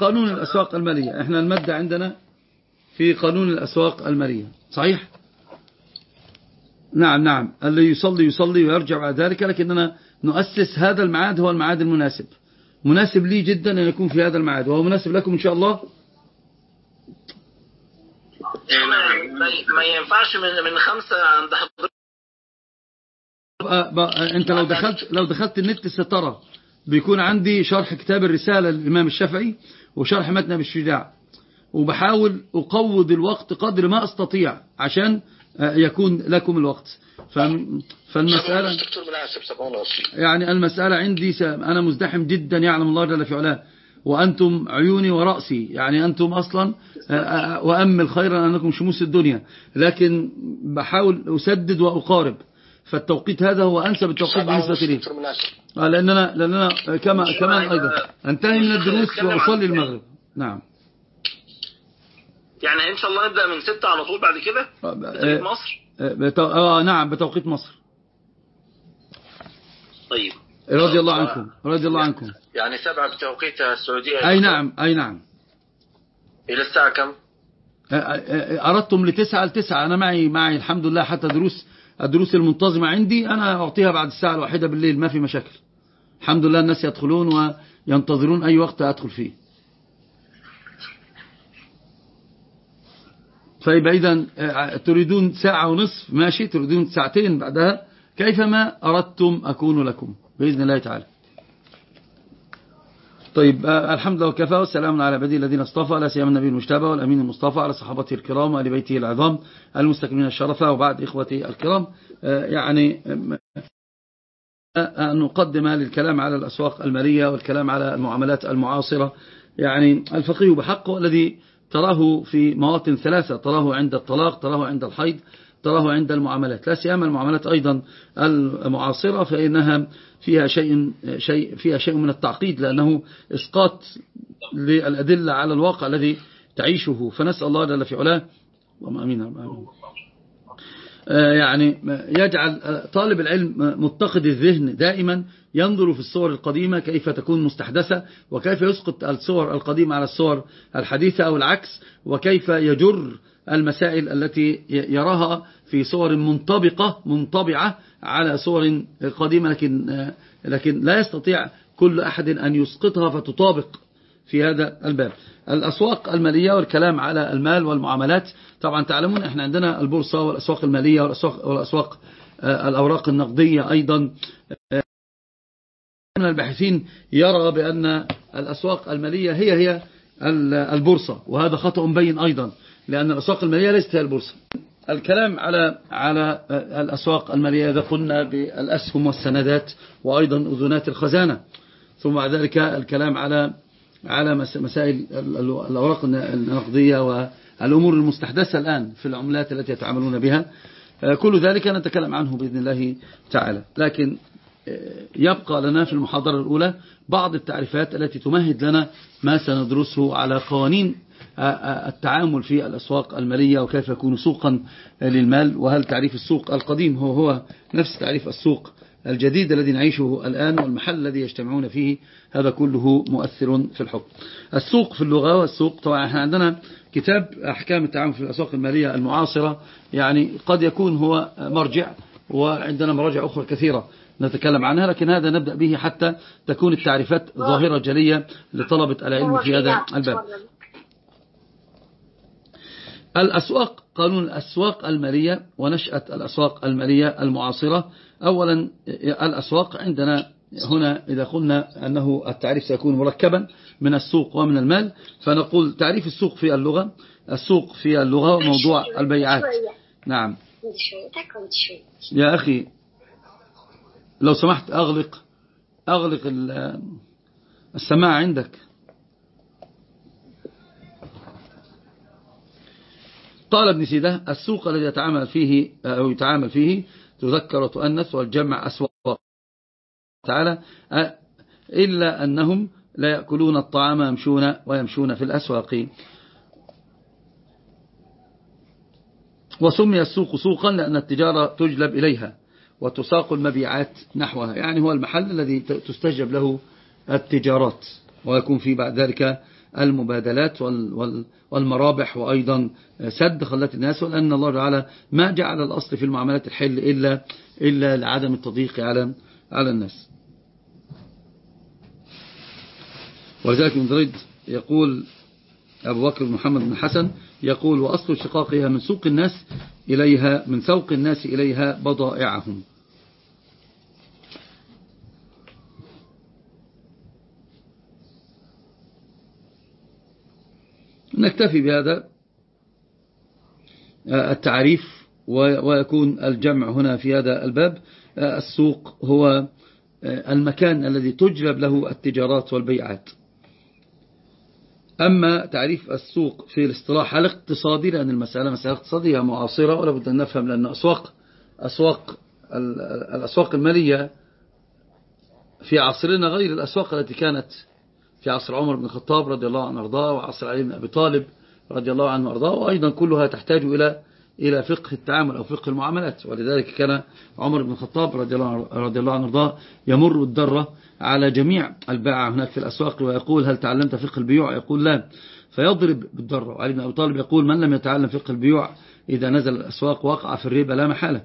قانون الأسواق المالية. إحنا المادة عندنا في قانون الأسواق المالية. صحيح؟ نعم نعم. اللي يصلي يصلي ويرجع بعد ذلك لكننا نؤسس هذا المعاد هو المعاد المناسب. مناسب لي جدا أن يكون في هذا المعاد وهو مناسب لكم إن شاء الله؟ ما ينفعش من خمسة عند حضرتك. أنت لو دخلت لو دخلت النت سترى. بيكون عندي شرح كتاب الرسالة للإمام الشافعي وشرح متن أبي الشجاع وبحاول أقوض الوقت قدر ما أستطيع عشان يكون لكم الوقت. فالمسألة يعني المسألة عندي أنا مزدحم جدا يعلم الله جل في علاه وأنتم عيوني ورأسي. يعني أنتم أصلا وأمل خيرا أنكم شموس الدنيا. لكن بحاول أسدد وأقارب. فالتوقيت هذا هو أنسب التوقيت بالنسبة لي. لأننا, لأننا كما كمان أيضا. أنتهي من الدروس وأصلي المغرب. نعم. يعني إن شاء الله نبدأ من ستة على طول بعد كده؟ بتوقيت مصر؟ آه نعم بتوقيت مصر. طيب. رضي الله عنكم رضي الله عنكم. يعني سبعة بتوقيت السعودية أي نعم أي نعم. إلى الساعة كم؟ أردتم لتسعة لتسعة. أنا معي معي الحمد لله حتى دروس الدروس المنتظمة عندي. أنا أعطيها بعد الساعة الواحدة بالليل ما في مشاكل. الحمد لله الناس يدخلون وينتظرون أي وقت أدخل فيه. طيب إذا تريدون ساعة ونصف؟ ماشي. تريدون ساعتين بعدها؟ كيفما أردتم أكون لكم؟ بإذن الله تعالى. طيب الحمد لله وكفى والسلام على عبادي الذين اصطفى لا سيما النبي المجتبى والأمين المصطفى على صحابته الكرام وآل بيته العظام المستكملين الشرفة وبعد إخوتي الكرام. يعني أن نقدم للكلام على الأسواق المالية والكلام على المعاملات المعاصرة. يعني الفقيه بحقه الذي تراه في مواطن ثلاثة تراه عند الطلاق تراه عند الحيض تراه عند المعاملات. لا سيما المعاملات أيضا المعاصرة فإنها فيها شيء, شيء فيها شيء من التعقيد لأنه إسقاط للأدلة على الواقع الذي تعيشه. فنسأل الله جل في علاه. اللهم أمين أمين يعني يجعل طالب العلم متقد الذهن دائما ينظر في الصور القديمة كيف تكون مستحدثة وكيف يسقط الصور القديمة على الصور الحديثة أو العكس وكيف يجر المسائل التي يراها في صور منطبقة منطبعة على صور قديمة لكن, لكن لا يستطيع كل أحد أن يسقطها فتطابق. في هذا الباب. الأسواق المالية والكلام على المال والمعاملات طبعا تعلمون إحنا عندنا البورصة والأسواق المالية والأسواق, والأسواق الأوراق النقدية أيضا. من الباحثين يرى بأن الأسواق المالية هي هي البورصة وهذا خطأ بين أيضا لأن الأسواق المالية ليست هي البورصة. الكلام على على الأسواق المالية إذا قلنا بالأسهم والسندات وأيضا أذنات الخزانة ثم بعد ذلك الكلام على على مسائل الأوراق النقدية والأمور المستحدثة الآن في العملات التي يتعاملون بها. كل ذلك نتكلم عنه بإذن الله تعالى. لكن يبقى لنا في المحاضرة الأولى بعض التعريفات التي تمهد لنا ما سندرسه على قوانين التعامل في الأسواق المالية وكيف يكون سوقا للمال وهل تعريف السوق القديم هو هو نفس تعريف السوق الجديد الذي نعيشه الآن والمحل الذي يجتمعون فيه هذا كله مؤثر في الحكم. السوق في اللغة والسوق طبعا إحنا عندنا كتاب أحكام التعامل في الأسواق المالية المعاصرة يعني قد يكون هو مرجع وعندنا مراجع أخرى كثيرة نتكلم عنها لكن هذا نبدأ به حتى تكون التعريفات ظاهرة جلية لطلبة العلم في هذا الباب. الأسواق قانون الأسواق المالية ونشأة الأسواق المالية المعاصرة. أولا الأسواق عندنا هنا إذا قلنا أنه التعريف سيكون مركبا من السوق ومن المال فنقول تعريف السوق في اللغة. السوق في اللغة موضوع البيعات. نعم. يا أخي لو سمحت أغلق أغلق السماعة عندك. قال ابن سيدة السوق الذي يتعامل فيه أو يتعامل فيه تذكر وتؤنث والجمع أسواق. تعالى إلا أنهم لا يأكلون الطعام يمشون ويمشون في الأسواق. وسمي السوق سوقا لأن التجارة تجلب إليها وتساق المبيعات نحوها. يعني هو المحل الذي تستجب له التجارات ويكون فيه بعد ذلك المبادلات والمرابح وأيضا سد خلات الناس ولأن الله تعالى ما جعل الأصل في المعاملات الحل إلا, إلا لعدم التضييق على على الناس. ولذلك من يقول أبو بكر بن محمد بن حسن يقول وأصل شقاقها من سوق الناس إليها من سوق الناس إليها بضائعهم. نكتفي بهذا التعريف ويكون الجمع هنا في هذا الباب. السوق هو المكان الذي تجلب له التجارات والبيعات. أما تعريف السوق في الاصطلاح الاقتصادي لأن المسألة مسألة اقتصادية معاصرة ولا بد أن نفهم لأن أسواق أسواق الأسواق المالية في عصرنا غير الأسواق التي كانت في عصر عمر بن الخطاب رضي الله عنه وأرضاه وعصر علي بن أبي طالب رضي الله عنه وأرضاه وأيضا كلها تحتاج إلى إلى فقه التعامل أو فقه المعاملات. ولذلك كان عمر بن الخطاب رضي الله عنه وأرضاه يمر الدرة على جميع الباعة هناك في الأسواق ويقول هل تعلمت فقه البيوع؟ يقول لا. فيضرب بالدرة وعلي بن أبي طالب يقول من لم يتعلم فقه البيوع إذا نزل الأسواق وقع في الربا لا محالة.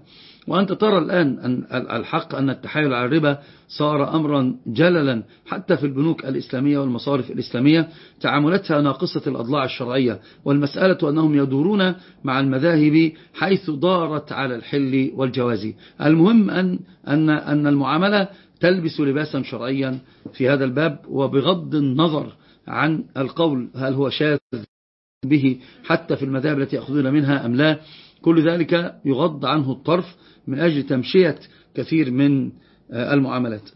وأنت ترى الآن أن الحق أن التحايل على الربا صار أمرا جللا حتى في البنوك الإسلامية والمصارف الإسلامية. تعاملاتها ناقصة الأضلاع الشرعية والمسألة أنهم يدورون مع المذاهب حيث دارت على الحل والجواز. المهم أن, أن, أن المعاملة تلبس لباسا شرعيا في هذا الباب وبغض النظر عن القول هل هو شاذ به حتى في المذاهب التي يأخذون منها أم لا. كل ذلك يغض عنه الطرف من أجل تمشية كثير من آه، المعاملات.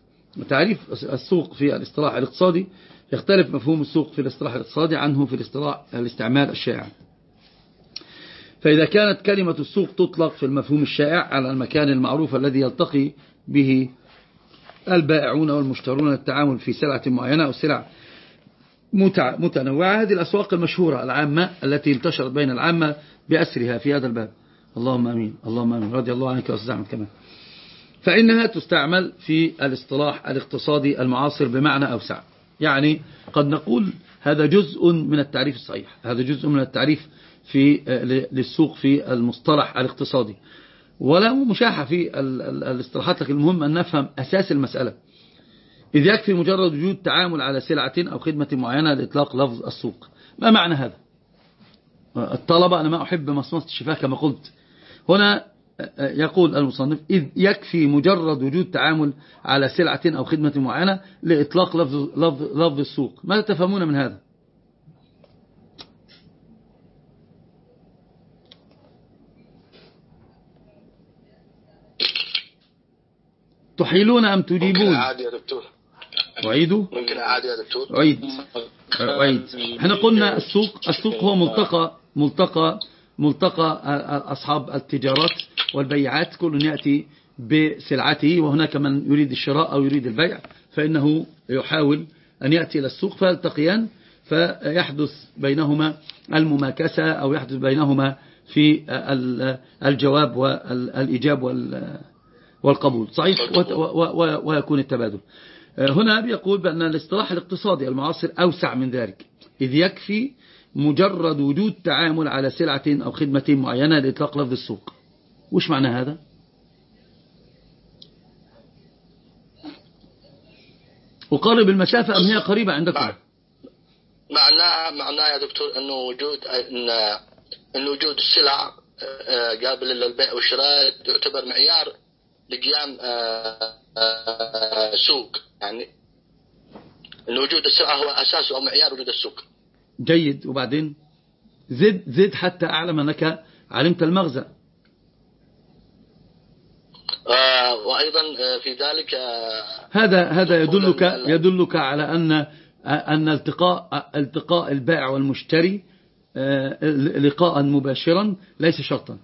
تعريف السوق في الاصطلاح الاقتصادي يختلف مفهوم السوق في الاصطلاح الاقتصادي عنه في الاصطلاح الاستعمال الشائع. فإذا كانت كلمة السوق تطلق في المفهوم الشائع على المكان المعروف الذي يلتقي به البائعون والمشترون التعامل في سلعة معينة أو سلع متنوعة. هذه الأسواق المشهورة العامة التي انتشرت بين العامة بأسرها في هذا الباب. اللهم أمين. اللهم أمين. رضي الله عنك وأستاذ أحمد كمان. فإنها تستعمل في الاصطلاح الاقتصادي المعاصر بمعنى أوسع. يعني قد نقول هذا جزء من التعريف الصحيح. هذا جزء من التعريف في للسوق في المصطلح الاقتصادي. ولا مشاحة في الاصطلاحات لكن المهم أن نفهم أساس المسألة. إذ يكفي مجرد وجود تعامل على سلعة أو خدمة معينة لإطلاق لفظ السوق. ما معنى هذا؟ الطلبة أنا ما أحب مصمصة الشفاه كما قلت. هنا يقول المصنف إذ يكفي مجرد وجود تعامل على سلعة أو خدمة معينة لإطلاق لفظ, لفظ, لفظ السوق. ماذا تفهمون من هذا؟ تحيلون أم تجيبون؟ عادي يا دكتور. أعيدوا ممكن عادي يا دكتور أعيد أعيد إحنا قلنا السوق السوق هو ملتقى ملتقى ملتقى أصحاب التجارات والبيعات. كل يأتي بسلعته وهناك من يريد الشراء أو يريد البيع فإنه يحاول أن يأتي إلى السوق. فيلتقيان فيحدث بينهما المماكسة أو يحدث بينهما في الجواب والإجاب والقبول. صحيح؟ ويكون التبادل. هنا بيقول بأن الاصطلاح الاقتصادي المعاصر أوسع من ذلك إذ يكفي مجرد وجود تعامل على سلعة أو خدمة معينة لإطلاق لفظ السوق وش معنى هذا؟ وقارب المسافة أم هي قريبة عندكم؟ معناها معناها يا دكتور أنه وجود أن أن وجود السلع آه، قابل للبيع والشراء يعتبر معيار لقيام آه، آه، سوق. يعني وجود السلعة هو أساس أو معيار وجود السوق. جيد. وبعدين زد زد حتى أعلم أنك علمت المغزى. آه وأيضا آه، في ذلك آه، هذا هذا يدلك يدلك على أن أن التقاء التقاء البائع والمشتري آه، لقاء مباشرا ليس شرطا.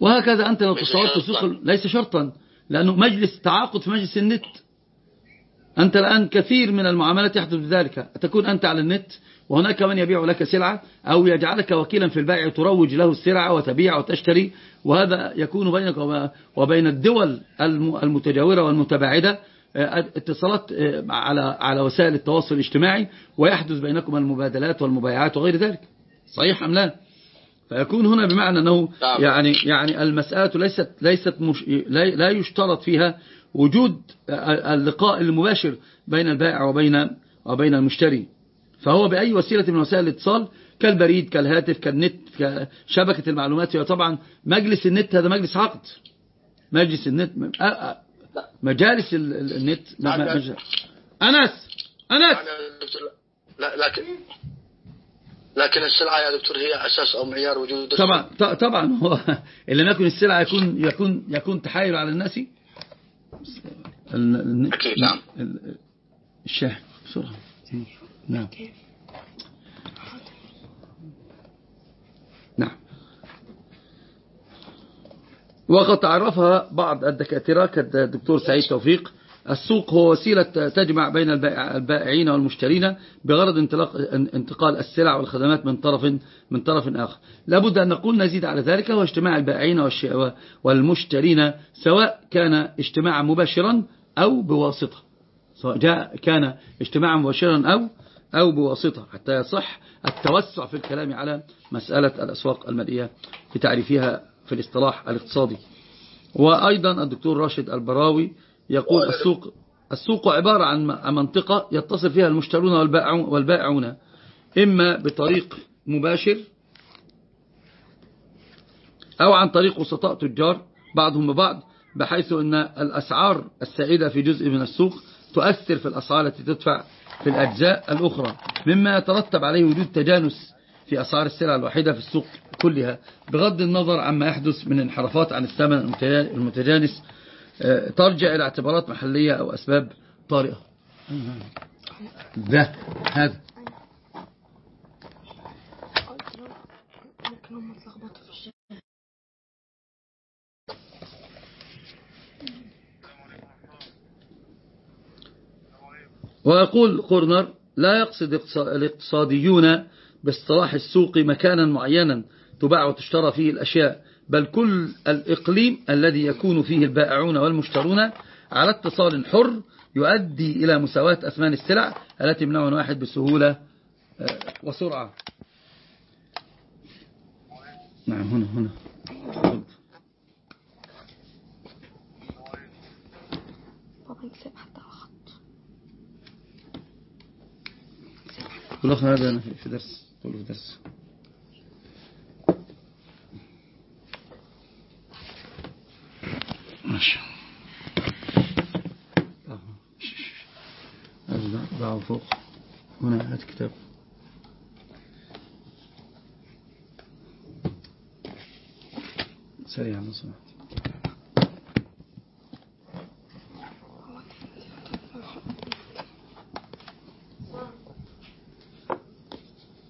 وهكذا أنت لو تصورت سوق ليس شرطا لأنه مجلس تعاقد في مجلس النت. أنت الآن كثير من المعاملات يحدث بذلك. تكون أنت على النت وهناك من يبيع لك سلعة أو يجعلك وكيلا في البيع تروج له السلعة وتبيع وتشتري. وهذا يكون بينك وبين الدول المتجاورة والمتباعدة. اتصالات على على وسائل التواصل الاجتماعي ويحدث بينكم المبادلات والمبايعات وغير ذلك. صحيح أم لا؟ فيكون هنا بمعنى أنه نعم. يعني يعني المسألة ليست ليست مش لا يشترط فيها وجود اللقاء المباشر بين البائع وبين وبين المشتري. فهو بأي وسيلة من وسائل الاتصال كالبريد كالهاتف كالنت كشبكة المعلومات هي طبعا مجلس النت هذا مجلس عقد. مجلس النت مجالس ال- ال- النت م- م- مج- أنس! أنس! لا لكن لكن السلعة يا دكتور هي أساس أو معيار وجود. طبعا ط- طبعا. هو اللي لم يكن السلعة يكون يكون يكون تحايل على الناس. ال- ال- أكيد، نعم. ال- الشاحن بسرعة. نعم. نعم. وقد تعرفها بعض الدكاترة كالدكتور سعيد توفيق السوق هو وسيلة تجمع بين البائع- البائعين والمشترين بغرض انطلاق انتقال السلع والخدمات من طرف من طرف آخر. لابد أن نقول نزيد على ذلك هو اجتماع البائعين والمشترين سواء كان اجتماعا مباشرا أو بواسطة. سواء جاء كان اجتماعا مباشرا أو أو بواسطة. حتى يصح التوسع في الكلام على مسألة الأسواق المالية في تعريفها في الاصطلاح الاقتصادي. وأيضا الدكتور راشد البراوي يقول السوق السوق عبارة عن منطقة يتصل فيها المشترون والبائعون إما بطريق مباشر أو عن طريق وسطاء تجار بعضهم ببعض بحيث أن الأسعار السائدة في جزء من السوق تؤثر في الأسعار التي تدفع في الأجزاء الأخرى. مما يترتب عليه وجود تجانس في أسعار السلع الواحدة في السوق كلها بغض النظر عما يحدث من انحرافات عن الثمن المتجانس ترجع إلى اعتبارات محلية أو أسباب طارئة. ده هذا. ويقول كورنر لا يقصد اقتص- الاقتصاديون باصطلاح السوق مكانا معينا تباع وتشترى فيه الأشياء. بل كل الإقليم الذي يكون فيه البائعون والمشترون على اتصال حر يؤدي إلى مساواة أثمان السلع التي يمنعها واحد بسهولة آه، وسرعة. نعم هنا هنا. والأخ هذا في درس في درس. ماشي. ضعه فوق هنا هات كتاب. سريع لو سمحت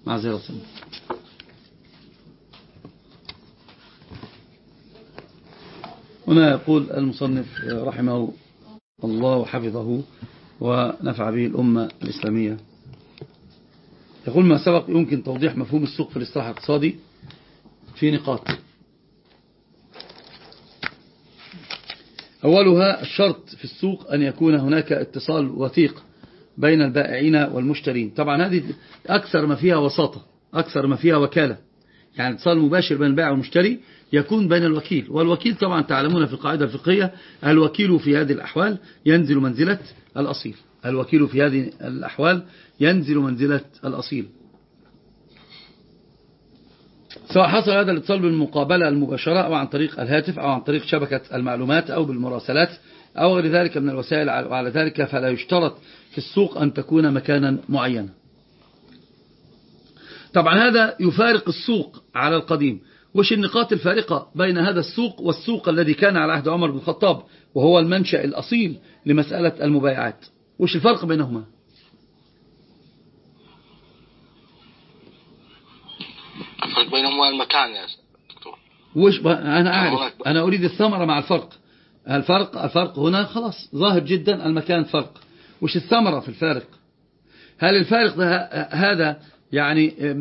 معذرة هنا يقول المصنف رحمه الله وحفظه ونفع به الأمة الإسلامية. يقول ما سبق يمكن توضيح مفهوم السوق في الاصطلاح الاقتصادي في نقاط. أولها الشرط في السوق أن يكون هناك اتصال وثيق بين البائعين والمشترين. طبعا هذه أكثر ما فيها وساطة أكثر ما فيها وكالة. يعني اتصال مباشر بين البائع والمشتري يكون بين الوكيل والوكيل طبعا تعلمون في القاعدة الفقهية الوكيل في هذه الأحوال ينزل منزلة الأصيل. الوكيل في هذه الأحوال ينزل منزلة الأصيل. سواء حصل هذا الاتصال بالمقابلة المباشرة أو عن طريق الهاتف أو عن طريق شبكة المعلومات أو بالمراسلات أو غير ذلك من الوسائل وعلى ذلك فلا يشترط في السوق أن تكون مكانا معينا. طبعا هذا يفارق السوق على القديم. وش النقاط الفارقة بين هذا السوق والسوق الذي كان على عهد عمر بن الخطاب وهو المنشأ الأصيل لمسألة المبايعات؟ وش الفرق بينهما؟ الفرق بينهم هو المكان يا دكتور. وش أنا أعرف. أنا أريد الثمرة مع الفرق. الفرق الفرق هنا خلاص ظاهر جدا المكان فرق. وش الثمرة في الفارق؟ هل الفارق ده هذا يعني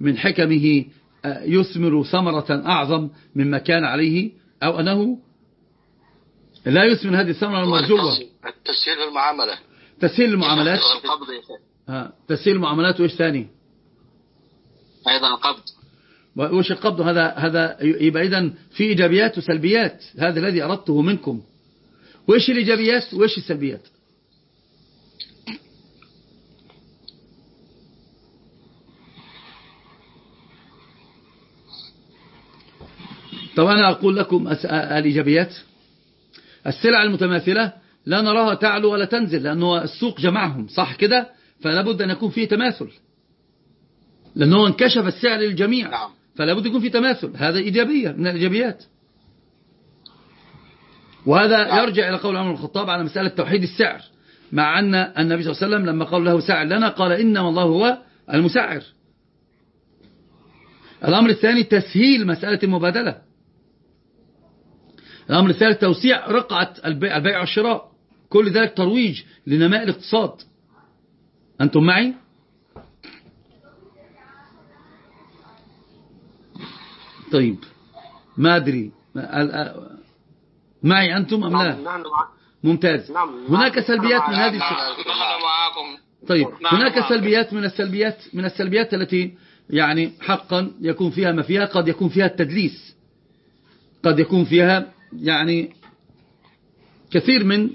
من حكمه يثمر ثمرة أعظم مما كان عليه أو أنه لا يثمن هذه الثمرة المرجوة التسهيل في المعاملة. تسهيل المعاملات. آه، تسهيل المعاملات وإيش ثاني؟ أيضا القبض. وش القبض؟ هذا هذا يبقى إذن في إيجابيات وسلبيات. هذا الذي أردته منكم. وإيش الإيجابيات؟ وإيش السلبيات؟ طب أنا أقول لكم الإيجابيات. السلع المتماثلة لا نراها تعلو ولا تنزل لأنه السوق جمعهم صح كده؟ فلا بد أن يكون فيه تماثل. لأنه انكشف السعر للجميع نعم. فلا بد يكون فيه تماثل. هذا إيجابية من الإيجابيات. وهذا نعم. يرجع إلى قول عمر الخطاب على مسألة توحيد السعر مع أن النبي صلى الله عليه وسلم لما قال له سعر لنا قال إنما الله هو المسعر. الأمر الثاني تسهيل مسألة المبادلة. الأمر الثالث توسيع رقعة البيع, والشراء. كل ذلك ترويج لنماء الاقتصاد. أنتم معي؟ طيب. ما أدري. معي أنتم أم لا؟ نعم نعم ممتاز. نعم. هناك سلبيات من هذه. معاكم. طيب. هناك. سلبيات من السلبيات من السلبيات التي يعني حقا يكون فيها ما فيها قد يكون فيها التدليس. قد يكون فيها يعني كثير من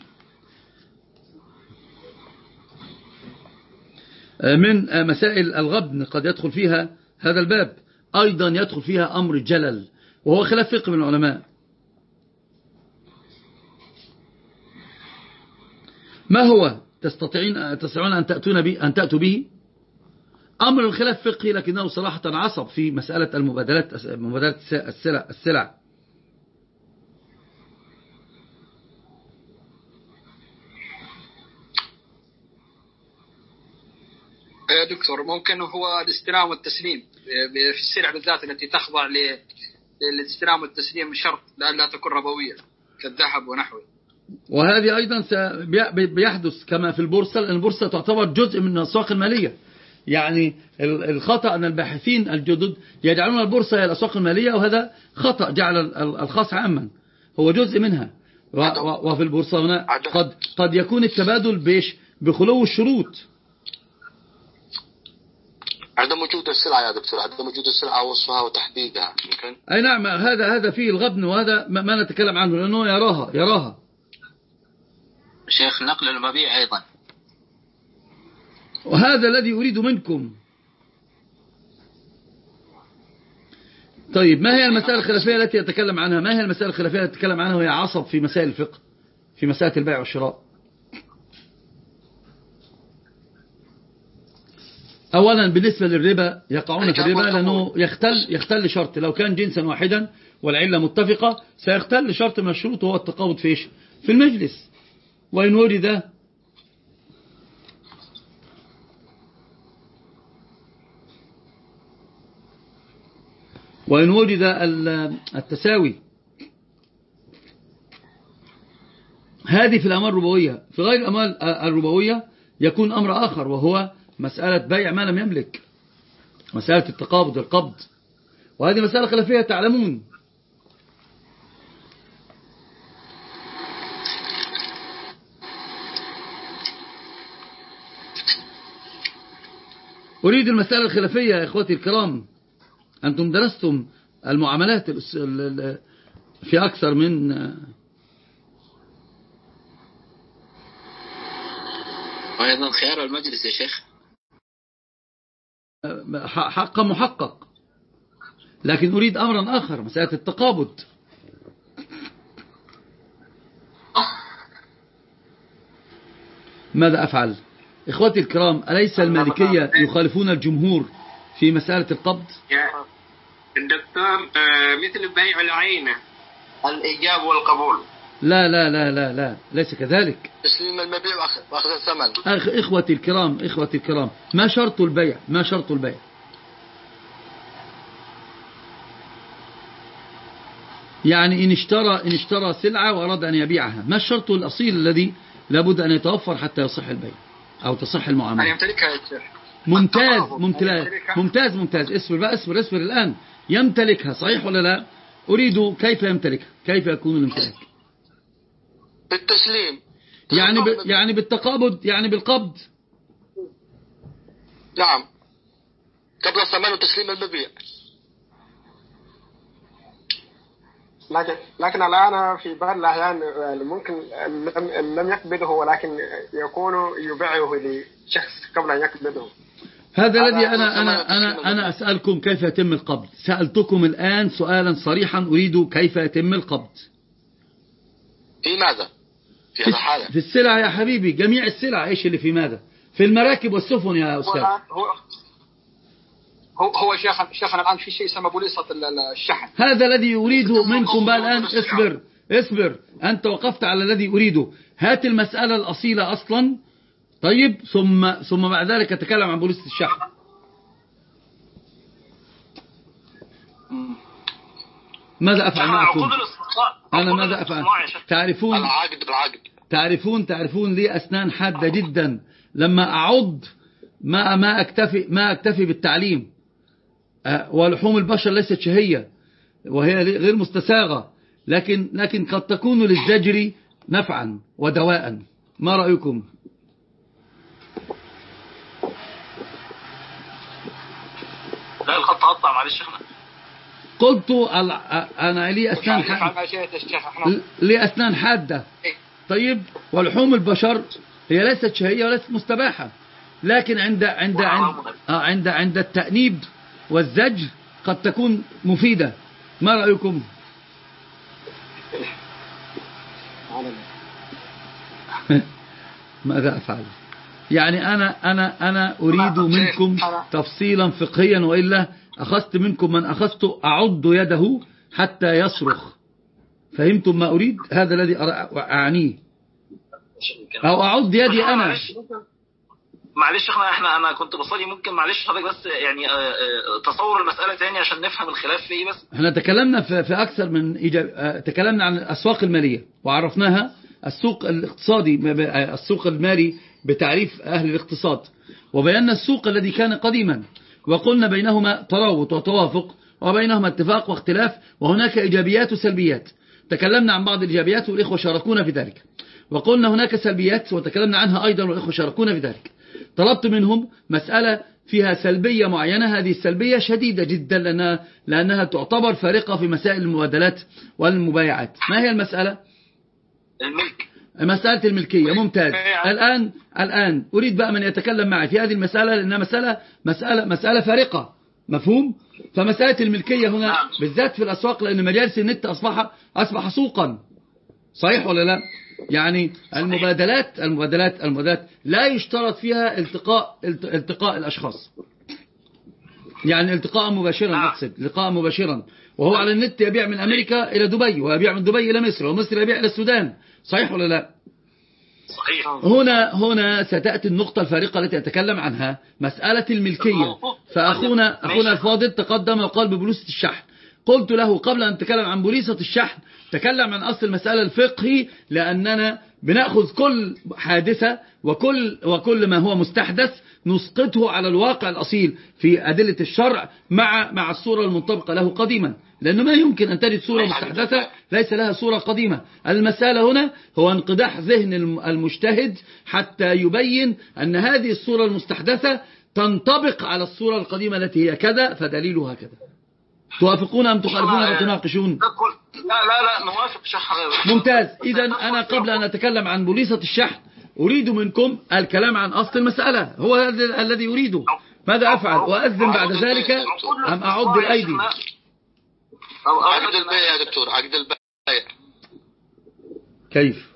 من مسائل الغبن قد يدخل فيها هذا الباب. أيضا يدخل فيها أمر الجلل وهو خلاف فقه من العلماء. ما هو تستطيعين تستطيعون أن تأتون به أن تأتوا به؟ أمر الخلاف فقهي لكنه صراحة عصب في مسألة المبادلات مبادلة السلع السلع. دكتور ممكن هو الاستلام والتسليم في السلع بالذات التي تخضع ل- للاستلام والتسليم شرط لألا تكون ربوية كالذهب ونحوه. وهذه أيضا س- بي- بيحدث كما في البورصة لأن البورصة تعتبر جزء من الأسواق المالية. يعني ال- الخطأ أن الباحثين الجدد يجعلون البورصة هي الأسواق المالية وهذا خطأ جعل ال- ال- الخاص عاما هو جزء منها. و- و- وفي البورصة هنا. قد قد يكون التبادل بيش بخلو الشروط. عدم وجود السلعة يا دكتور عدم وجود السلعة وصفها وتحديدها. يمكن أي نعم هذا هذا فيه الغبن وهذا ما ما نتكلم عنه لأنه يراها يراها. شيخ نقل المبيع أيضا. وهذا الذي أريد منكم. طيب ما هي المسائل الخلافية التي يتكلم عنها؟ ما هي المسائل الخلافية التي يتكلم عنها؟ وهي عصب في مسائل الفقه في مسائل البيع والشراء. أولا بالنسبة للربا يقعون في الربا لأنه يختل يختل شرط لو كان جنسا واحدا والعلة متفقة سيختل شرط من الشروط وهو التقاعد في إيش؟ في المجلس. وإن ورد وإن وجد ال- التساوي. هذه في الأمر الربوية. في غير الأموال الربوية يكون أمر آخر وهو مسألة بيع ما لم يملك. مسألة التقابض والقبض وهذه مسألة خلافية تعلمون. أريد المسألة الخلافية يا إخوتي الكرام. أنتم درستم المعاملات في أكثر من وأيضا خيار المجلس يا شيخ. حقا محقق. لكن أريد أمرا آخر مسألة التقابض. ماذا أفعل؟ إخوتي الكرام أليس المالكية يخالفون الجمهور في مسألة القبض؟ الدكتور آه، مثل بيع العينة الإيجاب والقبول. لا لا لا لا لا ليس كذلك. تسليم المبيع وأخذ الثمن. أخ إخوتي الكرام إخوتي الكرام ما شرط البيع؟ ما شرط البيع؟ يعني إن اشترى إن اشترى سلعة وأراد أن يبيعها ما الشرط الأصيل الذي لابد أن يتوفر حتى يصح البيع أو تصح أن المعاملة يمتلكها يا شيخ. ممتاز. ممتاز يمتلكها. ممتاز ممتاز. اصبر بقى اصبر اصبر الآن. يمتلكها صحيح ولا لا؟ أريد كيف يمتلكها؟ كيف يكون الامتلاك؟ بالتسليم. يعني ب... يعني بالتقابض يعني بالقبض. نعم. قبل الثمن وتسليم المبيع. لكن لكن الآن في بعض الأحيان يعني ممكن لم لم يقبضه ولكن يكون يبيعه لشخص قبل أن يقبضه. هذا الذي أنا أنا أنا أنا أسألكم كيف يتم القبض؟ سألتكم الآن سؤالا صريحا أريد كيف يتم القبض. في ماذا؟ في الحالة في السلع يا حبيبي جميع السلع. إيش اللي في ماذا؟ في المراكب والسفن يا أستاذ. الآن هو هو هو شيخ شيخنا الآن في شيء يسمى ال- الشحن. هذا الذي أريده منكم بقى الآن اصبر اصبر. أنت وقفت على الذي أريده. هات المسألة الأصيلة أصلا. طيب ثم ثم بعد ذلك أتكلم عن بوليسة الشحن. ماذا أفعل شيخنا معكم؟ أنا ماذا أفعل تعرفون العقد بالعقد تعرفون تعرفون لي أسنان حادة جدا. لما أعض ما ما أكتفي ما أكتفي بالتعليم. أه، ولحوم البشر ليست شهية وهي غير مستساغة. لكن لكن قد تكون للزجر نفعا ودواء ما رأيكم؟ لا الخط قطع معلش شيخنا قلت أنا لي أسنان حادة. لي أسنان حادة. طيب ولحوم البشر هي ليست شهية وليست مستباحة. لكن عند عند عند آه، عند عند التأنيب والزجر قد تكون مفيدة. ما رأيكم؟ ماذا أفعل؟ يعني أنا أنا أنا أريد منكم تفصيلا فقهيا وإلا أخذت منكم من أخذت أعض يده حتى يصرخ. فهمتم ما أريد؟ هذا الذي أعنيه أو أعض يدي أنا. معلش شيخنا إحنا أنا كنت بصلي ممكن معلش حضرتك بس يعني آه، آه، تصور المسألة تاني عشان نفهم الخلاف في إيه بس. إحنا تكلمنا في, في أكثر من إيجاب آه، تكلمنا عن الأسواق المالية وعرفناها السوق الاقتصادي السوق المالي بتعريف أهل الاقتصاد. وبينا السوق الذي كان قديما. وقلنا بينهما تراوط وتوافق وبينهما اتفاق واختلاف وهناك إيجابيات وسلبيات. تكلمنا عن بعض الإيجابيات والإخوة شاركونا في ذلك. وقلنا هناك سلبيات وتكلمنا عنها أيضا والإخوة شاركونا في ذلك. طلبت منهم مسألة فيها سلبية معينة. هذه السلبية شديدة جدا لأنها, لأنها تعتبر فارقة في مسائل المبادلات والمبايعات. ما هي المسألة؟ الملك. مسألة الملكية ممتاز. الآن الآن أريد بقى من يتكلم معي في هذه المسألة لأنها مسألة مسألة مسألة فارقة. مفهوم؟ فمسألة الملكية هنا بالذات في الأسواق لأن مجالس النت أصبح أصبح سوقا. صحيح ولا لا؟ يعني المبادلات المبادلات المبادلات لا يشترط فيها التقاء الت- التقاء الأشخاص. يعني التقاء مباشرا أقصد. لقاء مباشرا. وهو على النت يبيع من أمريكا إلى دبي ويبيع من دبي إلى مصر ومصر يبيع إلى السودان. صحيح ولا لا؟ صحيح. هنا هنا ستأتي النقطة الفارقة التي أتكلم عنها مسألة الملكية. فأخونا أخونا الفاضل تقدم وقال ببوليسة الشحن. قلت له قبل أن نتكلم عن بوليسة الشحن تكلم عن أصل المسألة الفقهي لأننا بنأخذ كل حادثة وكل, وكل ما هو مستحدث نسقطه على الواقع الأصيل في أدلة الشرع مع مع الصورة المنطبقة له قديما. لأنه ما يمكن أن تجد صورة مستحدثة ليس لها صورة قديمة. المسألة هنا هو انقداح ذهن الم- المجتهد حتى يبين أن هذه الصورة المستحدثة تنطبق على الصورة القديمة التي هي كذا فدليلها كذا. توافقون أم تخالفون أم تناقشون؟ لا لا لا نوافق شيخ ممتاز. إذا أنا قبل أن أتكلم عن بوليصة الشحن أريد منكم الكلام عن أصل المسألة. هو الذي أريده. ماذا أفعل؟ وأذن بعد ذلك أم أعض الأيدي؟ أو عقد البيع يا دكتور عقد البيع كيف؟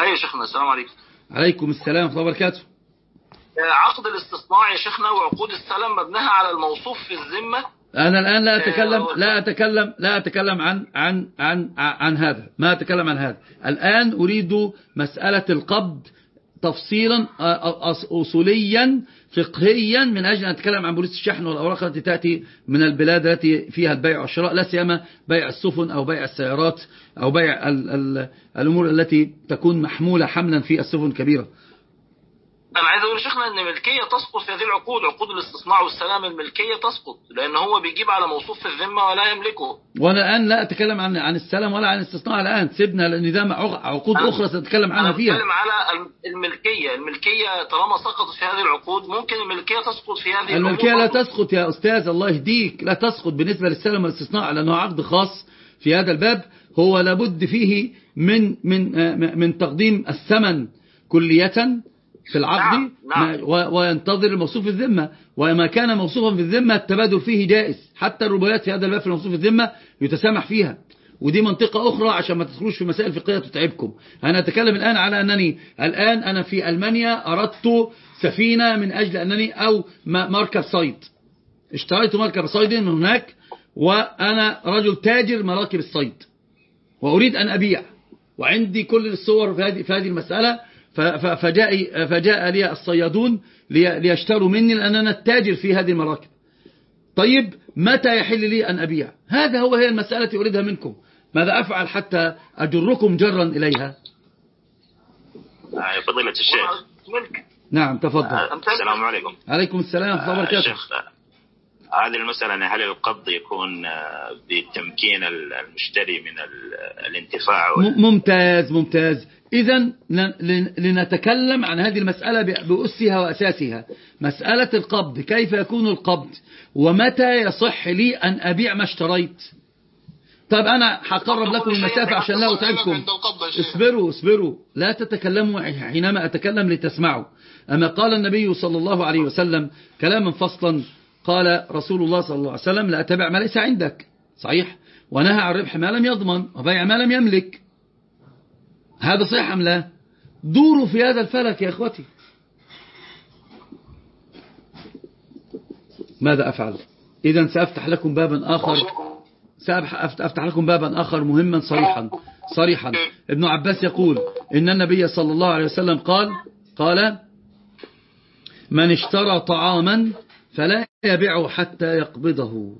أي يا شيخنا السلام عليكم. عليكم السلام ورحمة الله وبركاته. آه، عقد الاستصناع يا شيخنا وعقود السلم مبناها على الموصوف في الذمة. أنا الآن لا أتكلم لا أتكلم لا أتكلم عن عن عن عن هذا ما أتكلم عن هذا. الآن أريد مسألة القبض تفصيلا أصوليا فقهيا من أجل أن أتكلم عن بوليس الشحن والأوراق التي تأتي من البلاد التي فيها البيع والشراء لا سيما بيع السفن أو بيع السيارات أو بيع ال ال الأمور التي تكون محمولة حملا في السفن كبيرة. أنا عايز أقول شيخنا إن الملكيه تسقط في هذه العقود عقود الاستصناع والسلام الملكية تسقط لأن هو بيجيب على موصوف في الذمة ولا يملكه. وأنا الآن لا أتكلم عن عن السلام ولا عن الاستثناء الآن سيبنا لأن ده عقود أخرى سنتكلم عنها أنا فيها بتكلم على الم- الملكية الملكية طالما سقطت في هذه العقود ممكن الملكية تسقط في هذه الملكية لا. تسقط يا أستاذ الله يهديك لا تسقط بالنسبة للسلم والاستثناء لأنه عقد خاص في هذا الباب. هو لابد فيه من من آه، من تقديم الثمن كلية. في العقد نعم، نعم. وينتظر الموصوف في الذمة. وما كان موصوفا في الذمة التبادل فيه جائز. حتى الربويات في هذا الباب في الموصوف في الذمة يتسامح فيها. ودي منطقة أخرى عشان ما تدخلوش في مسائل فقهية تتعبكم. أنا أتكلم الآن على أنني الآن أنا في ألمانيا أردت سفينة من أجل أنني أو مركب صيد. اشتريت مركب صيد من هناك وأنا رجل تاجر مراكب الصيد. وأريد أن أبيع. وعندي كل الصور في هذه في هذه المسألة. فجاء فجاء لي الصيادون لي- ليشتروا مني لأن أنا التاجر في هذه المراكب. طيب متى يحل لي أن أبيع؟ هذا هو هي المسألة التي أريدها منكم. ماذا أفعل حتى أجركم جرا إليها؟ آه، فضيلة الشيخ. نعم تفضل. آه، السلام عليكم. عليكم السلام ورحمة الله وبركاته هذه المسألة يعني هل القبض يكون آه، بتمكين ال- المشتري من ال- الانتفاع؟ ممتاز ممتاز. إذا لنتكلم عن هذه المسألة بأسها وأساسها. مسألة القبض كيف يكون القبض؟ ومتى يصح لي أن أبيع ما اشتريت؟ طب أنا هقرب لكم المسافة عشان لا أتعبكم. اصبروا اصبروا. لا تتكلموا حينما أتكلم لتسمعوا. أما قال النبي صلى الله عليه وسلم كلاما فصلا قال رسول الله صلى الله عليه وسلم لا تبع ما ليس عندك. صحيح؟ ونهى عن ربح ما لم يضمن وبيع ما لم يملك. هذا صحيح أم لا؟ دوروا في هذا الفلك يا إخوتي. ماذا أفعل؟ إذا سأفتح لكم بابا آخر سأفتح لكم بابا آخر مهما صريحا. صريحا. ابن عباس يقول إن النبي صلى الله عليه وسلم قال قال من اشترى طعاما فلا يبيعه حتى يقبضه.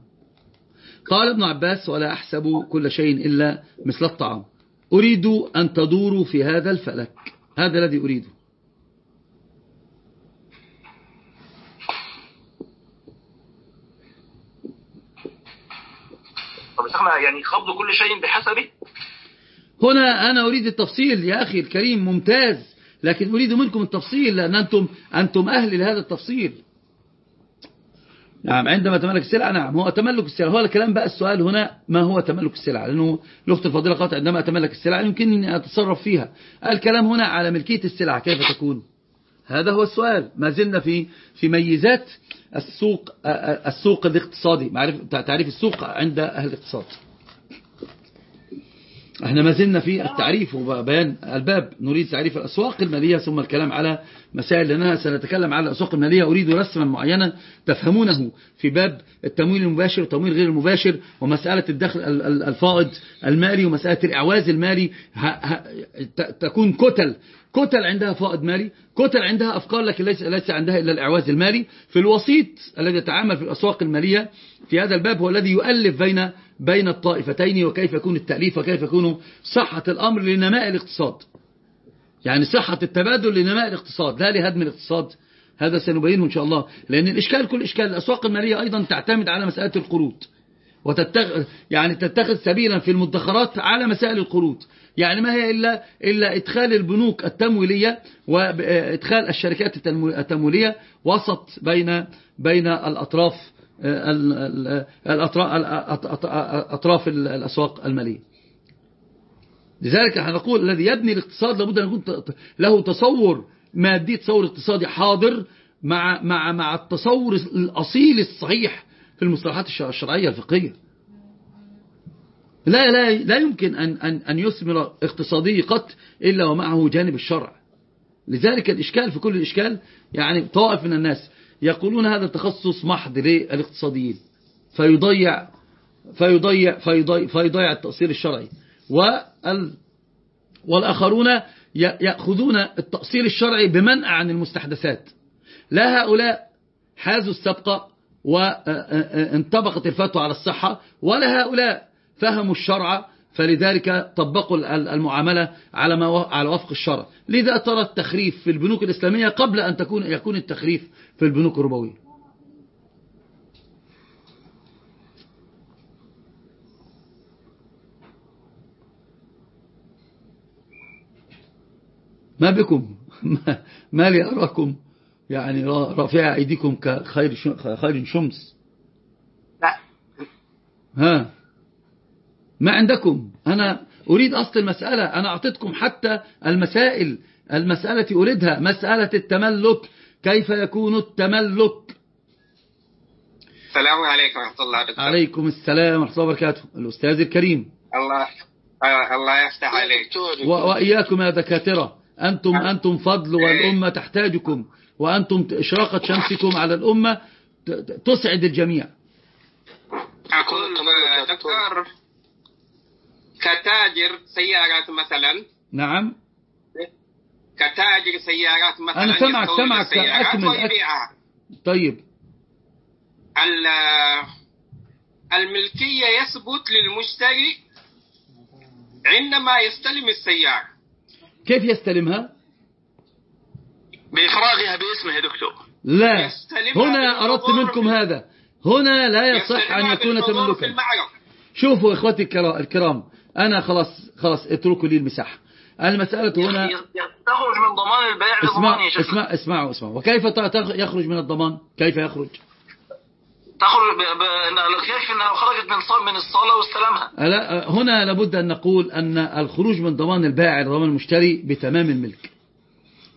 قال ابن عباس ولا أحسب كل شيء إلا مثل الطعام. أريد أن تدوروا في هذا الفلك. هذا الذي أريده طب يعني خفض كل شيء بحسبه؟ هنا أنا أريد التفصيل يا أخي الكريم ممتاز. لكن أريد منكم التفصيل لأن أنتم, أنتم أهل لهذا التفصيل. نعم عندما تملك السلعة نعم هو تملك السلعة هو الكلام بقى السؤال هنا ما هو تملك السلعة لأنه الأخت الفضيلة قالت عندما أتملك السلعة يمكنني أن أتصرف فيها. الكلام هنا على ملكية السلعة كيف تكون؟ هذا هو السؤال. ما زلنا في في ميزات السوق السوق الاقتصادي. تعريف السوق عند أهل الاقتصاد. إحنا ما زلنا في التعريف وبيان الباب. نريد تعريف الأسواق المالية ثم الكلام على مسائل لأننا سنتكلم على الأسواق المالية. أريد رسما معينا تفهمونه في باب التمويل المباشر والتمويل غير المباشر ومسألة الدخل الفائض المالي ومسألة الإعواز المالي. تكون كتل كتل عندها فائض مالي كتل عندها أفكار لكن ليس, ليس عندها إلا الإعواز المالي. في الوسيط الذي يتعامل في الأسواق المالية في هذا الباب هو الذي يؤلف بين بين الطائفتين وكيف يكون التأليف وكيف يكون صحة الأمر لنماء الاقتصاد. يعني صحة التبادل لنماء الاقتصاد لا لهدم الاقتصاد. هذا سنبينه إن شاء الله. لأن الإشكال كل إشكال الأسواق المالية أيضا تعتمد على مسألة القروض. وتتخذ يعني تتخذ سبيلا في المدخرات على مسائل القروض. يعني ما هي إلا, إلا إدخال البنوك التمويلية وإدخال الشركات التمويلية وسط بين بين الأطراف أطراف الأسواق المالية. لذلك نقول الذي يبني الاقتصاد لابد أن يكون له تصور مادي تصور اقتصادي حاضر مع مع مع التصور الأصيل الصحيح في المصطلحات الشرعية الفقهية. لا لا لا يمكن أن أن أن يثمر اقتصادي قط إلا ومعه جانب الشرع. لذلك الإشكال في كل الإشكال يعني طائف من الناس. يقولون هذا التخصص محض للاقتصاديين. فيضيع فيضيع فيضيع, فيضيع التأصيل الشرعي. وال والآخرون يأخذون التأصيل الشرعي بمنع عن المستحدثات. لا هؤلاء حازوا السبق وانطبقت الفتوى على الصحة ولا هؤلاء فهموا الشرع فلذلك طبقوا ال- المعاملة على ما على وفق الشرع. لذا ترى التخريف في البنوك الإسلامية قبل أن تكون يكون التخريف في البنوك الربوية. ما بكم؟ ما- لي أراكم؟ يعني را- رافع أيديكم كخير خير شمس. لا. ها؟ ما عندكم؟ أنا أريد أصل المسألة. أنا أعطيتكم حتى المسائل المسألة أريدها. مسألة التملك. كيف يكون التملك؟ السلام عليكم ورحمة الله دكتور عليكم السلام ورحمة الله وبركاته. الأستاذ الكريم. الله آه، الله يفتح عليك. وإياكم يا دكاترة. أنتم أنتم فضل والأمة تحتاجكم. وأنتم إشراقة شمسكم على الأمة تسعد الجميع. أقول دكتور كتاجر سيارات مثلا. نعم. كتاجر سيارات مثلا أنا سمعك- سمعك. أكمل- ويبيعها. طيب. ال- الملكية يثبت للمشتري عندما يستلم السيارة. كيف يستلمها؟ بإفراغها باسمه يا دكتور. لا. هنا أردت منكم في- هذا. هنا لا يصح أن يكون تملكا. شوفوا إخوتي الكرا- الكرام. أنا خلاص خلاص اتركوا لي المساحة. المسألة هنا تخرج من ضمان البيع لضمان اسمع اسمع اسمعوا اسمعوا. وكيف يخرج من الضمان؟ كيف يخرج؟ تخرج ب... ب... إنها خرجت من من الصالة واستلمها؟ لا هنا لابد أن نقول أن الخروج من ضمان البائع لضمان المشتري بتمام الملك.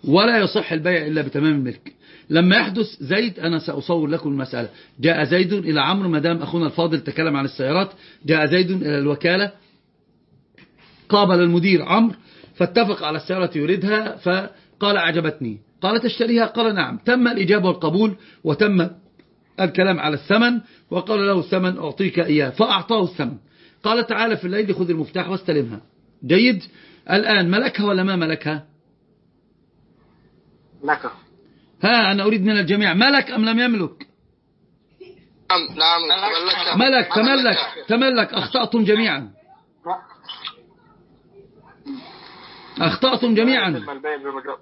ولا يصح البيع إلا بتمام الملك. لما يحدث زيد أنا سأصور لكم المسألة. جاء زيد إلى عمرو مدام أخونا الفاضل تكلم عن السيارات جاء زيد إلى الوكالة. قابل المدير عمرو فاتفق على السيارة يريدها فقال أعجبتني. قال تشتريها قال نعم. تم الإجابة والقبول وتم الكلام على الثمن وقال له الثمن أعطيك إياه فأعطاه الثمن. قال تعالى في الليل خذ المفتاح واستلمها. جيد. الآن ملكها ولا ما ملكها؟ لك ها أنا أريد من الجميع ملك أم لم يملك؟ نعم نعم. ملك تملك تملك أخطأتم جميعا. أخطأتم لا جميعا يتم البيع بمجرد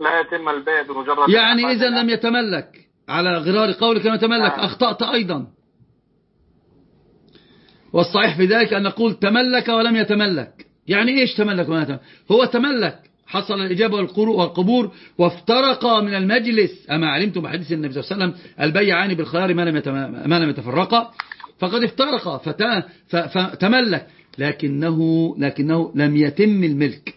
لا يتم البيع بمجرد يعني إذا لم يتملك. على غرار قولك لم يتملك. آه. أخطأت أيضا. والصحيح في ذلك أن نقول تملك ولم يتملك. يعني إيش تملك ولم يتملك؟ هو تملك. حصل الإجابة والقبور وافترقا من المجلس. أما علمتم بحديث النبي صلى الله عليه وسلم البيعان بالخيار ما لم ما لم يتفرقا فقد افترقا فتملك. لكنه لكنه لم يتم الملك.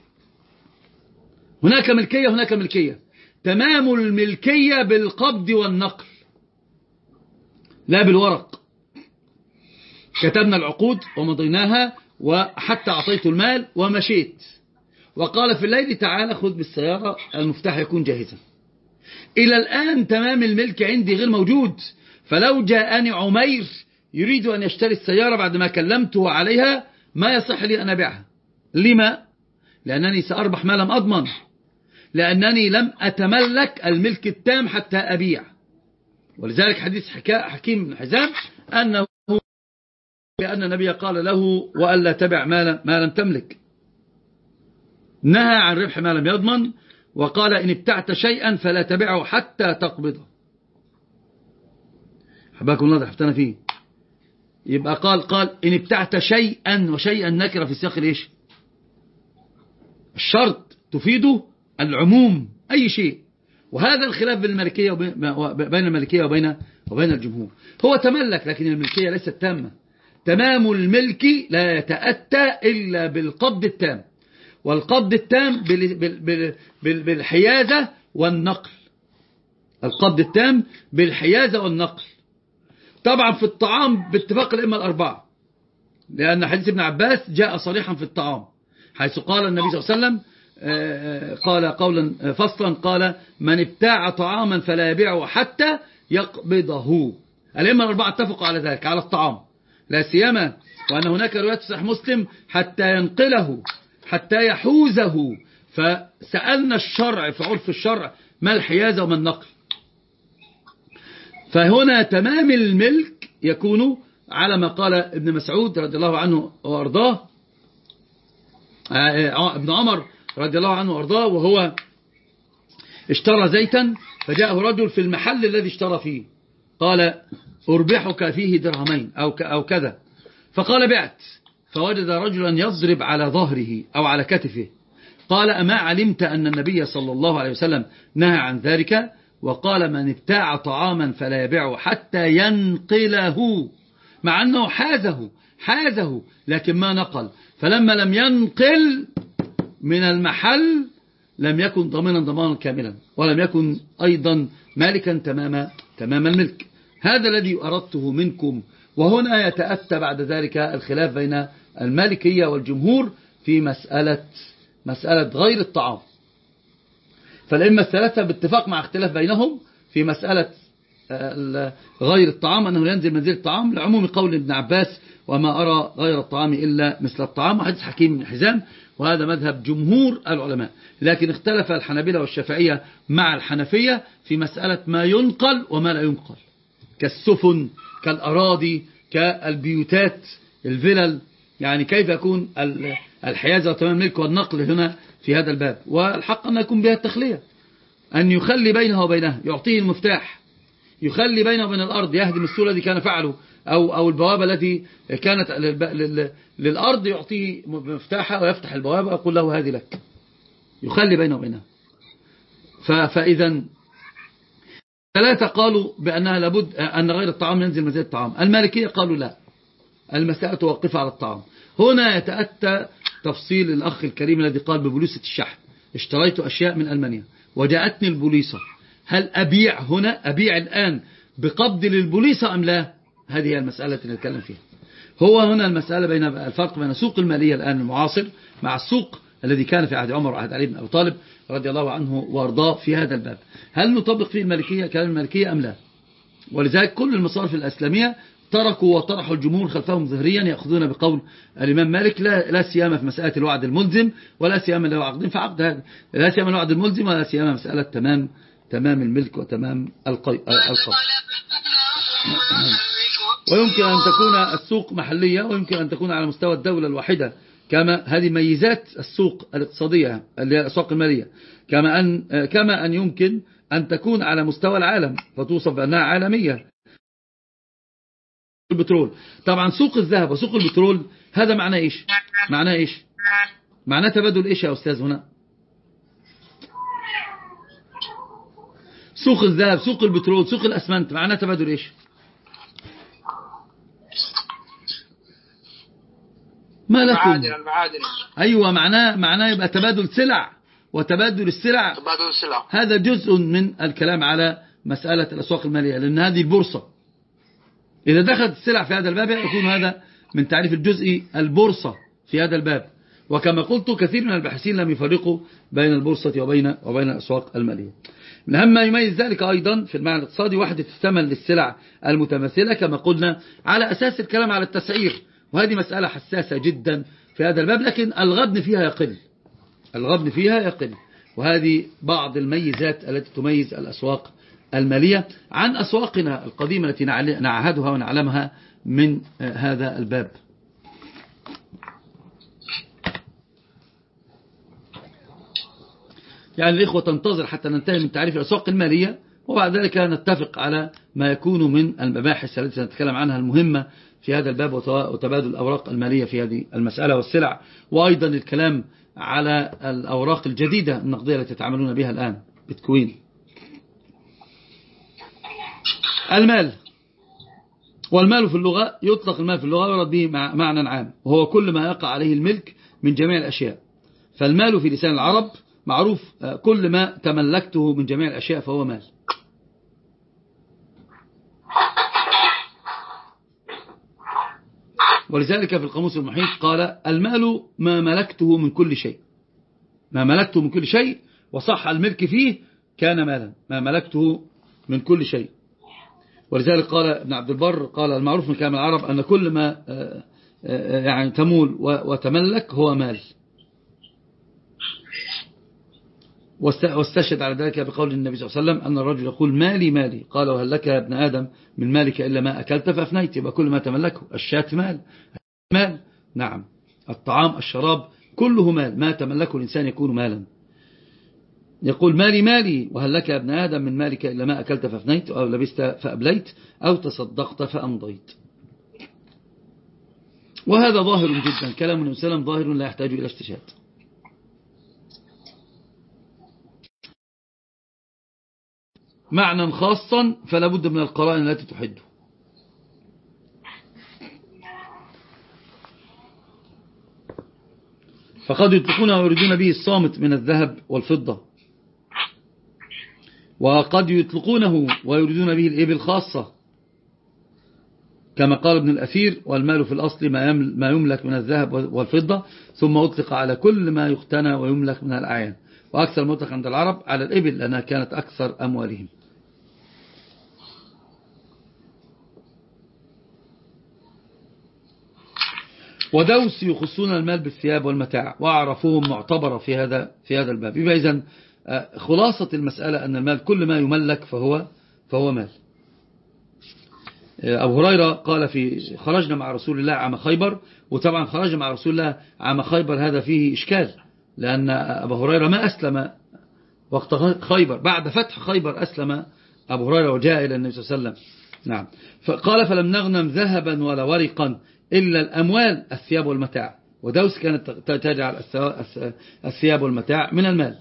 هناك ملكية هناك ملكية. تمام الملكية بالقبض والنقل. لا بالورق. كتبنا العقود ومضيناها وحتى أعطيت المال ومشيت. وقال في الليل تعالى خذ بالسيارة المفتاح يكون جاهزا. إلى الآن تمام الملك عندي غير موجود. فلو جاءني عمير يريد أن يشتري السيارة بعد ما كلمته عليها ما يصح لي أن أبيعها. لما؟ لأنني سأربح ما لم أضمن. لأنني لم أتملك الملك التام حتى أبيع. ولذلك حديث حكيم بن حزام أنه لأن النبي قال له وألا تبع ما لم, ما لم تملك. نهى عن ربح ما لم يضمن وقال إن ابتعت شيئا فلا تبعه حتى تقبضه. حباكم الله حفتنا فيه. يبقى قال قال إن ابتعت شيئا وشيئا نكرة في سياق إيش الشرط تفيد العموم أي شيء. وهذا الخلاف بين الملكية وبين بين الملكية وبين وبين الجمهور. هو تملك لكن الملكية ليست تامة. تمام الملك لا يتأتى إلا بالقبض التام. والقبض التام بال- بال- بال- بال- بالحيازة والنقل. القبض التام بالحيازة والنقل. طبعا في الطعام باتفاق الأئمة الأربعة. لأن حديث ابن عباس جاء صريحا في الطعام حيث قال النبي صلى الله عليه وسلم قال قولا آه، فصلا قال من ابتاع طعاما فلا يبيعه حتى يقبضه. الأئمة الأربعة اتفقوا على ذلك على الطعام. لا سيما وأن هناك رواية صحيح مسلم حتى ينقله حتى يحوزه. فسألنا الشرع في عرف الشرع ما الحيازة وما النقل. فهنا تمام الملك يكون على ما قال ابن مسعود رضي الله عنه وأرضاه. آه، ابن عمر رضي الله عنه وأرضاه وهو اشترى زيتا فجاءه رجل في المحل الذي اشترى فيه. قال أربحك فيه درهمين أو أو كذا. فقال بعت. فوجد رجلا يضرب على ظهره أو على كتفه. قال أما علمت أن النبي صلى الله عليه وسلم نهى عن ذلك؟ وقال من ابتاع طعاما فلا يبيعه حتى ينقله. مع أنه حازه حازه لكن ما نقل. فلما لم ينقل من المحل لم يكن ضامنا ضمانا كاملا ولم يكن أيضا مالكا تمام تمام الملك. هذا الذي أردته منكم وهنا يتأتى بعد ذلك الخلاف بين المالكية والجمهور في مسألة مسألة غير الطعام. فالأئمة الثلاثة باتفاق مع اختلاف بينهم في مسألة آه، غير الطعام أنه ينزل منزل الطعام لعموم قول ابن عباس وما أرى غير الطعام إلا مثل الطعام. وحديث حكيم بن حزام وهذا مذهب جمهور العلماء. لكن اختلف الحنابلة والشافعية مع الحنفية في مسألة ما ينقل وما لا ينقل. كالسفن كالأراضي كالبيوتات الفلل. يعني كيف يكون الحيازة وتمام الملك والنقل هنا في هذا الباب؟ والحق أن يكون بها التخلية. أن يخلي بينها وبينها يعطيه المفتاح. يخلي بينه وبين الأرض يهدم السور الذي كان فعله أو, أو البوابة التي كانت للأرض يعطيه مفتاحها ويفتح البوابة ويقول له هذه لك. يخلي بينه وبينها. فإذا ثلاثة قالوا بأنها لابد أن غير الطعام ينزل مزيد الطعام. المالكية قالوا لا. المسألة توقف على الطعام. هنا يتأتى تفصيل الأخ الكريم الذي قال ببوليسة الشحن. اشتريت أشياء من ألمانيا. وجاءتني البوليصة هل أبيع هنا؟ أبيع الآن بقبض للبوليصة أم لا؟ هذه هي المسألة التي نتكلم فيها. هو هنا المسألة بين الفرق بين سوق المالية الآن المعاصر مع السوق الذي كان في عهد عمر وعهد علي بن أبي طالب رضي الله عنه وأرضاه في هذا الباب. هل نطبق فيه المالكية كلام المالكية أم لا؟ ولذلك كل المصارف الأسلامية تركوا وطرحوا الجمهور خلفهم ظهريا يأخذون بقول الإمام مالك لا, لا سيما في مسألة الوعد الملزم ولا سيما له عقد. فعقد هذا لا سيما الوعد الملزم ولا سيما مسألة تمام تمام الملك وتمام القي... القبض ويمكن أن تكون السوق محلية ويمكن أن تكون على مستوى الدولة الواحدة. كما هذه ميزات السوق الاقتصادية اللي هي الأسواق المالية. كما أن, كما أن يمكن أن تكون على مستوى العالم فتوصف بأنها عالمية. البترول. طبعا سوق الذهب وسوق البترول هذا معناه إيش؟ معناه إيش؟ معناه تبادل إيش يا أستاذ هنا؟ سوق الذهب سوق البترول سوق الأسمنت معناه تبادل إيش؟ ما لكم؟ المعادن المعادن. أيوة معناه معناه يبقى تبادل سلع وتبادل السلع. تبادل السلع هذا جزء من الكلام على مسألة الأسواق المالية لأن هذه البورصة. إذا دخلت السلع في هذا الباب يكون هذا من تعريف الجزء البورصة في هذا الباب. وكما قلت كثير من الباحثين لم يفرقوا بين البورصة وبين وبين الأسواق المالية. من أهم ما يميز ذلك أيضا في المعنى الاقتصادي وحدة الثمن للسلع المتماثلة كما قلنا على أساس الكلام على التسعير وهذه مسألة حساسة جدا في هذا الباب لكن الغبن فيها يقل. الغبن فيها يقل وهذه بعض الميزات التي تميز الأسواق المالية عن أسواقنا القديمة التي نعهدها ونعلمها من هذا الباب. يعني الإخوة تنتظر حتى ننتهي من تعريف الأسواق المالية وبعد ذلك نتفق على ما يكون من المباحث التي سنتكلم عنها المهمة في هذا الباب وتبادل الأوراق المالية في هذه المسألة والسلع. وأيضا الكلام على الأوراق الجديدة النقدية التي تتعاملون بها الآن بتكوين المال. والمال في اللغة يطلق المال في اللغة ويرد به معنى عام وهو كل ما يقع عليه الملك من جميع الأشياء. فالمال في لسان العرب معروف كل ما تملكته من جميع الأشياء فهو مال. ولذلك في القاموس المحيط قال المال ما ملكته من كل شيء. ما ملكته من كل شيء وصح الملك فيه كان مالا. ما ملكته من كل شيء. ولذلك قال ابن عبد البر قال المعروف من كلام العرب أن كل ما يعني تمول وتملك هو مال. واستشهد على ذلك بقول النبي صلى الله عليه وسلم أن الرجل يقول مالي مالي. قال وهل لك يا ابن آدم من مالك إلا ما أكلت فأفنيت؟ يبقى كل ما تملكه. الشاة مال. مال. نعم. الطعام الشراب كله مال. ما تملكه الإنسان يكون مالا. يقول مالي مالي. وهل لك يا ابن آدم من مالك إلا ما أكلت فأفنيت؟ أو لبست فأبليت؟ أو تصدقت فأمضيت. وهذا ظاهر جدا. كلام النبي صلى الله عليه وسلم ظاهر لا يحتاج إلى استشهاد. معنى خاصا فلا بد من القرائن التي تحده. فقد يطلقون ويريدون به الصامت من الذهب والفضة. وقد يطلقونه ويريدون به الإبل خاصة. كما قال ابن الأثير والمال في الأصل ما يملك من الذهب والفضة ثم أطلق على كل ما يختنى ويملك من الأعيان. وأكثر مطلق عند العرب على الإبل لأنها كانت أكثر أموالهم. ودوس يخصون المال بالثياب والمتاع وأعرفوهم معتبرة في هذا في هذا الباب. يبقى إذن آه، خلاصة المسألة أن المال كل ما يملك فهو فهو مال. آه، أبو هريرة قال في خرجنا مع رسول الله عام خيبر وطبعا خرجنا مع رسول الله عام خيبر هذا فيه إشكال لأن أبو هريرة ما أسلم وقت خيبر بعد فتح خيبر أسلم أبو هريرة وجاء إلى النبي صلى الله عليه وسلم. نعم. فقال فلم نغنم ذهبا ولا ورقا إلا الأموال الثياب والمتاع. ودوس كانت تجعل الثياب والمتاع من المال.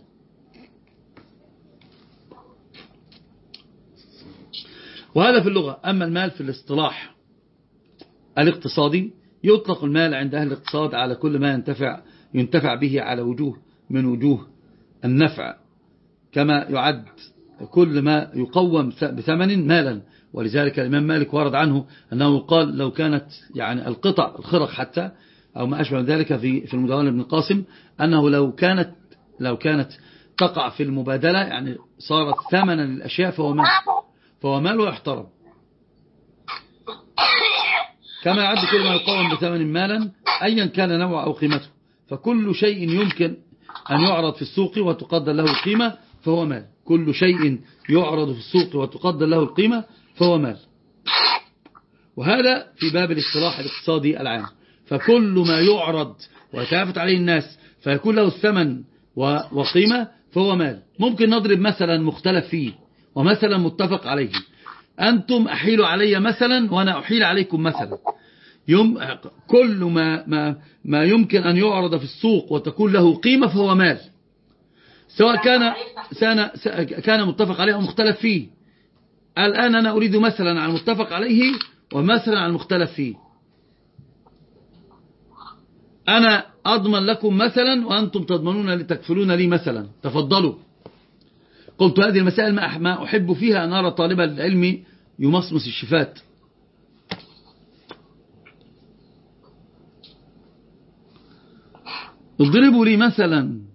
وهذا في اللغة. أما المال في الاصطلاح الاقتصادي يطلق المال عند أهل الاقتصاد على كل ما ينتفع ينتفع به على وجوه من وجوه النفع. كما يعد كل ما يقوم بثمن مالا. ولذلك الإمام مالك ورد عنه أنه قال لو كانت يعني القطع الخرق حتى أو ما أشبه ذلك في في المدونة ابن القاسم أنه لو كانت لو كانت تقع في المبادلة يعني صارت ثمنا للأشياء فهو مال فهو مال ويحترم. كما يعد كل ما يقوم بثمن مالا أيا كان نوع أو قيمته فكل شيء يمكن أن يعرض في السوق وتقدر له القيمة فهو مال. كل شيء يعرض في السوق وتقدر له القيمة فهو مال وهذا في باب الاصطلاح الاقتصادي العام. فكل ما يعرض ويتعافت عليه الناس فيكون له الثمن وقيمة فهو مال. ممكن نضرب مثلا مختلف فيه ومثلا متفق عليه. أنتم أحيلوا علي مثلا وأنا أحيل عليكم مثلا. يوم كل ما, ما, ما يمكن أن يعرض في السوق وتكون له قيمة فهو مال. سواء كان كان متفق عليه أو مختلف فيه. الآن أنا أريد مثلا على المتفق عليه ومثلا على المختلف فيه. أنا أضمن لكم مثلا وأنتم تضمنون لتكفلون لي مثلا. تفضلوا. قلت هذه المسائل ما أحب فيها أن أرى طالب العلم يمصمص الشفات. اضربوا لي مثلا.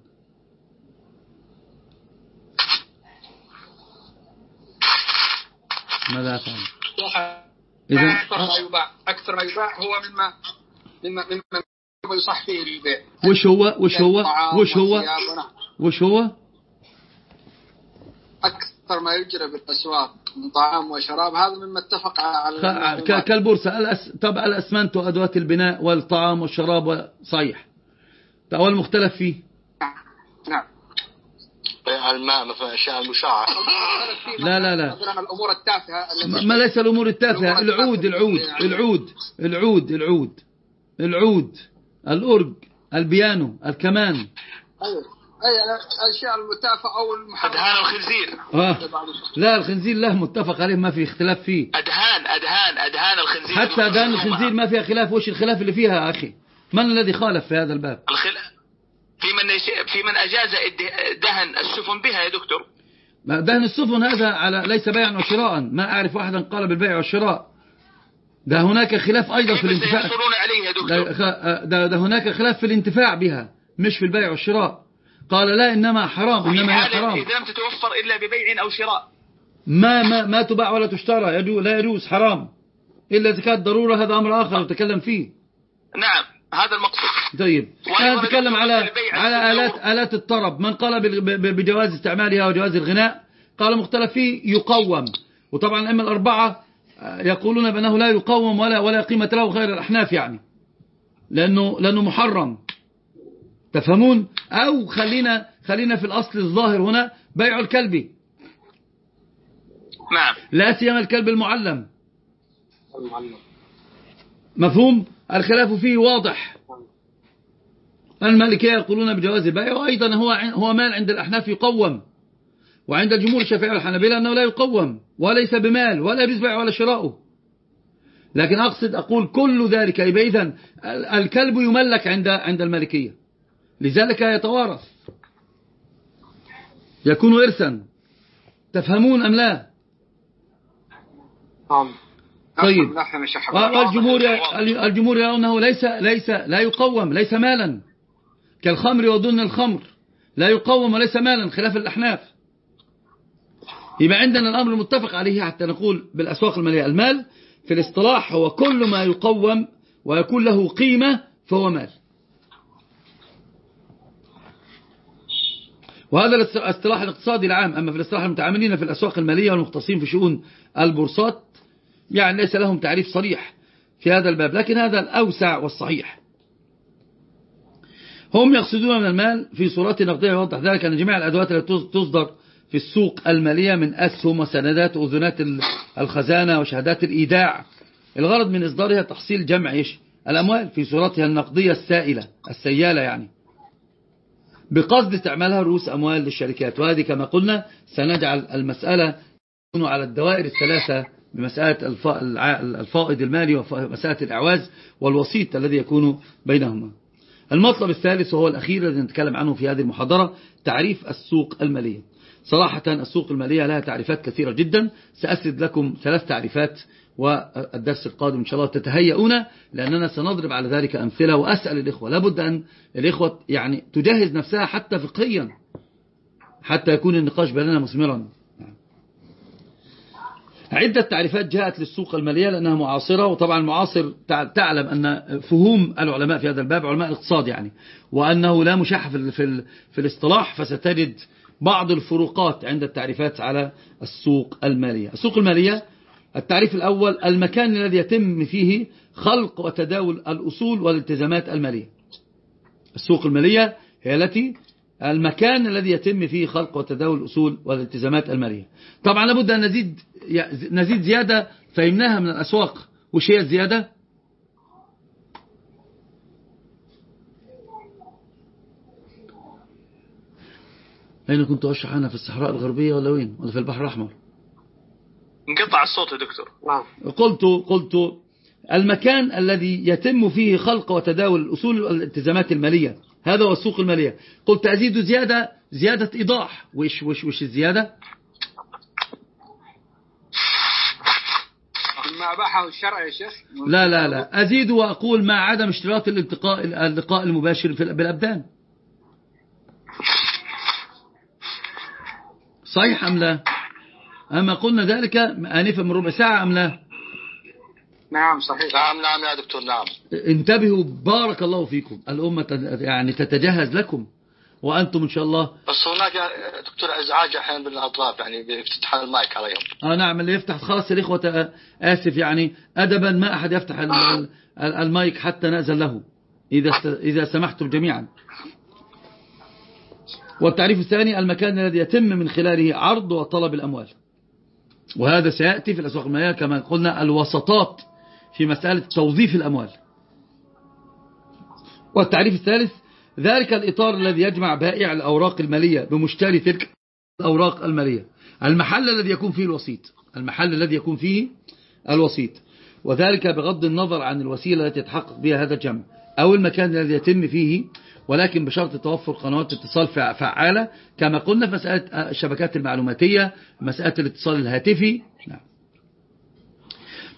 أفعل إذا أكثر ما يباع أكثر ما يباع هو مما مما مما يصح فيه البيع. وش هو؟ وش هو؟ وش هو؟ وش هو؟ أكثر ما يجرى بالأسواق من طعام وشراب هذا مما اتفق على كالبورصة. الأس... طبعا الأسمنت وأدوات البناء والطعام والشراب صحيح المختلف فيه؟ نعم. الماء مثلا الاشياء المشعه لا لا لا. الأمور التافهة. ما ليس الأمور التافهة. العود العود العود العود العود العود الأورج البيانو الكمان. أيوه. أي الأشياء المتافهة أو المحرمه أدهان الخنزير. آه. لا الخنزير له متفق عليه ما في اختلاف فيه. أدهان أدهان أدهان الخنزير. حتى أدهان الخنزير ما فيها خلاف. وش الخلاف اللي فيها يا أخي؟ من الذي خالف في هذا الباب؟ الخلاف في من في من أجاز دهن السفن بها يا دكتور. دهن السفن هذا على ليس بيعا وشراء ما أعرف واحدا قال بالبيع والشراء ده هناك خلاف أيضا في الانتفاع. عليه يا دكتور؟ ده, ده هناك خلاف في الانتفاع بها مش في البيع والشراء قال لا إنما حرام إنما هي حرام. إذا لم تتوفر إلا ببيع أو شراء. ما ما ما تباع ولا تشترى يجوز لا يجوز حرام. إلا إذا كانت ضرورة هذا أمر آخر نتكلم فيه. نعم هذا المقصود. طيب. أنا نتكلم على على آلات آلات الطرب. من قال بجواز استعمالها وجواز الغناء؟ قال مختلف فيه يقوم. وطبعا الأئمة الأربعة آه، يقولون بأنه لا يقوم ولا ولا قيمة له غير الأحناف يعني. لأنه لأنه محرم. تفهمون؟ أو خلينا خلينا في الأصل الظاهر هنا بيع الكلب. نعم. لا سيما الكلب المعلم. المعلم. مفهوم؟ الخلاف فيه واضح. المالكية يقولون بجواز البيع وأيضا هو هو مال عند الأحناف يقوم. وعند الجمهور الشافعي والحنابلة أنه لا يقوم وليس بمال ولا يجوز بيعه ولا شراؤه لكن أقصد أقول كل ذلك يبقى إذن الكلب يملك عند عند المالكية. لذلك يتوارث. يكون إرثا تفهمون أم لا؟ نعم. طيب. والجمهور الجمهور يرونه ليس ليس لا يقوم ليس مالا. كالخمر وضن الخمر. لا يقوم وليس مالا خلاف الأحناف. يبقى عندنا الأمر المتفق عليه حتى نقول بالأسواق المالية. المال في الاصطلاح هو كل ما يقوم ويكون له قيمة فهو مال. وهذا الاصطلاح الاقتصادي العام. أما في الاصطلاح المتعاملين في الأسواق المالية والمختصين في شؤون البورصات يعني ليس لهم تعريف صريح في هذا الباب. لكن هذا الأوسع والصحيح. هم يقصدون من المال في صورات نقدية يوضح ذلك أن جميع الأدوات التي تصدر في السوق المالية من أسهم وسندات وأذنات الخزانة وشهادات الإيداع. الغرض من إصدارها تحصيل جمع إيش؟ الأموال في صورتها النقدية السائلة السيالة يعني. بقصد استعمالها رؤوس أموال للشركات. وهذه كما قلنا سنجعل المسألة تكون على الدوائر الثلاثة بمسألة الفائض المالي ومسألة الإعواز والوسيط الذي يكون بينهما. المطلب الثالث وهو الأخير الذي نتكلم عنه في هذه المحاضرة تعريف السوق المالية. صراحة السوق المالية لها تعريفات كثيرة جدا. سأسرد لكم ثلاث تعريفات والدرس القادم إن شاء الله تتهيئون لأننا سنضرب على ذلك أمثلة وأسأل الإخوة. لابد أن الإخوة يعني تجهز نفسها حتى فقهيا حتى يكون النقاش بيننا مثمرا. عدة تعريفات جاءت للسوق المالية لأنها معاصرة وطبعا المعاصر تعلم أن فهوم العلماء في هذا الباب علماء الاقتصاد يعني وأنه لا مشاح في, في, في الاصطلاح فستجد بعض الفروقات عند التعريفات على السوق المالية. السوق المالية التعريف الأول المكان الذي يتم فيه خلق وتداول الأصول والالتزامات المالية. السوق المالية هي التي المكان الذي يتم فيه خلق وتداول الأصول والالتزامات المالية. طبعا لابد أن نزيد نزيد زيادة فهمناها من الأسواق. وش هي الزيادة؟ أين كنت أشرح أنا؟ في الصحراء الغربية ولا وين؟ ولا في البحر الأحمر؟ انقطع الصوت يا دكتور. نعم. قلت قلت المكان الذي يتم فيه خلق وتداول الأصول والالتزامات المالية هذا هو السوق المالية. قلت أزيد زيادة زيادة إيضاح. وش, وش, وش الزيادة؟ ما أباحه الشرع يا شيخ؟ لا لا لا. أزيد وأقول مع عدم اشتراط الالتقاء اللقاء المباشر في بالأبدان. صحيح أم لا؟ أما قلنا ذلك آنفا من ربع ساعة أم لا؟ نعم صحيح. نعم نعم يا دكتور نعم. انتبهوا بارك الله فيكم. الأمة يعني تتجهز لكم. وأنتم إن شاء الله بس هناك يا دكتور إزعاج أحيانا بالأطراف يعني بيفتح المايك عليهم آه نعم اللي يفتح. خلاص الإخوة آسف يعني. أدبا ما أحد يفتح ال- المايك حتى نأذن له إذا إذا سمحتم جميعا. والتعريف الثاني المكان الذي يتم من خلاله عرض وطلب الأموال. وهذا سيأتي في الأسواق المالية كما قلنا الوسطات في مسألة توظيف الأموال. والتعريف الثالث ذلك الإطار الذي يجمع بائع الأوراق المالية بمشتري تلك الأوراق المالية. المحل الذي يكون فيه الوسيط. المحل الذي يكون فيه الوسيط. وذلك بغض النظر عن الوسيلة التي يتحقق بها هذا الجمع أو المكان الذي يتم فيه ولكن بشرط توفر قنوات اتصال فع- فعالة كما قلنا في مسألة الشبكات المعلوماتية مسألة الاتصال الهاتفي. نعم.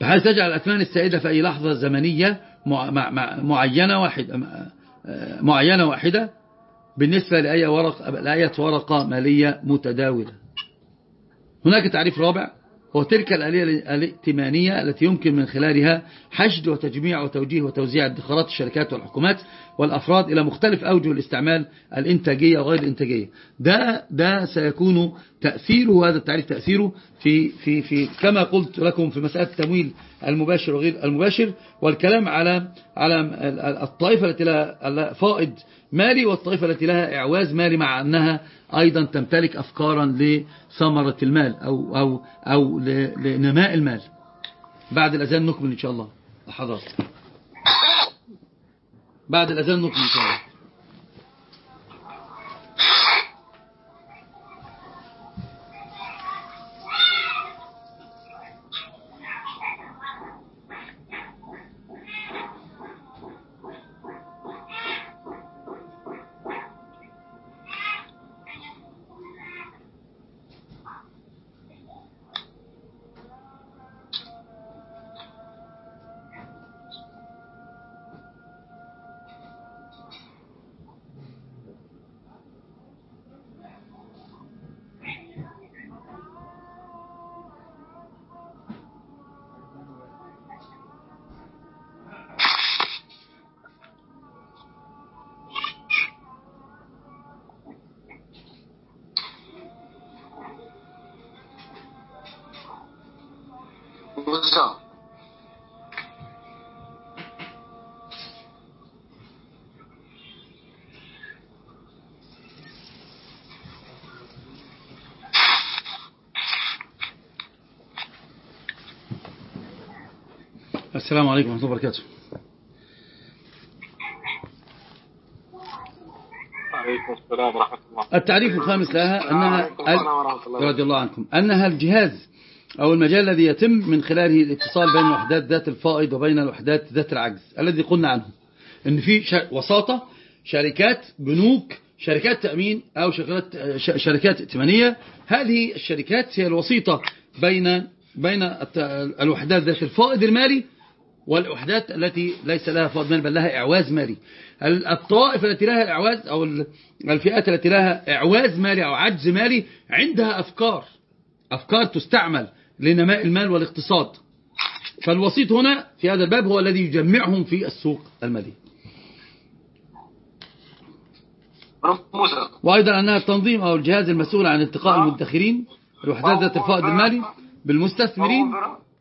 بحيث تجعل الأثمان السائدة في أي لحظة زمنية مع مع مع معينة واحدة. معينة واحدة بالنسبة لأي ورق لأية ورقة مالية متداولة. هناك تعريف رابع هو تلك الآلية الائتمانية التي يمكن من خلالها حشد وتجميع وتوجيه وتوزيع ادخارات الشركات والحكومات والأفراد إلى مختلف أوجه الاستعمال الإنتاجية وغير الإنتاجية. ده, ده سيكون تأثيره هذا التعريف تأثيره في, في, في كما قلت لكم في مسألة التمويل المباشر وغير المباشر والكلام على على الطائفة التي لها فائض مالي والطائفة التي لها إعواز مالي مع أنها أيضا تمتلك أفكارا لثمرة المال أو, أو, أو لنماء المال. بعد الأذان نكمل إن شاء الله. حضر بعد الأذان نكمل السلام عليكم ورحمة الله وبركاته عليكم السلام ورحمة الله. التعريف الخامس لها أنها رضي الله عنكم. أنها الجهاز أو المجال الذي يتم من خلاله الاتصال بين الوحدات ذات الفائض وبين الوحدات ذات العجز الذي قلنا عنه أن في وساطة شركات بنوك شركات تأمين أو شركات شركات ائتمانية. هذه الشركات هي الوسيطة بين بين الوحدات ذات الفائض المالي والوحدات التي ليس لها فائض مالي بل لها إعواز مالي. ال- الطوائف التي لها إعواز أو ال- الفئات التي لها إعواز مالي أو عجز مالي عندها أفكار أفكار تستعمل. لنماء المال والاقتصاد. فالوسيط هنا في هذا الباب هو الذي يجمعهم في السوق المالي. وأيضا أنها التنظيم أو الجهاز المسؤول عن التقاء المدخرين الوحدات ذات الفائض المالي بالمستثمرين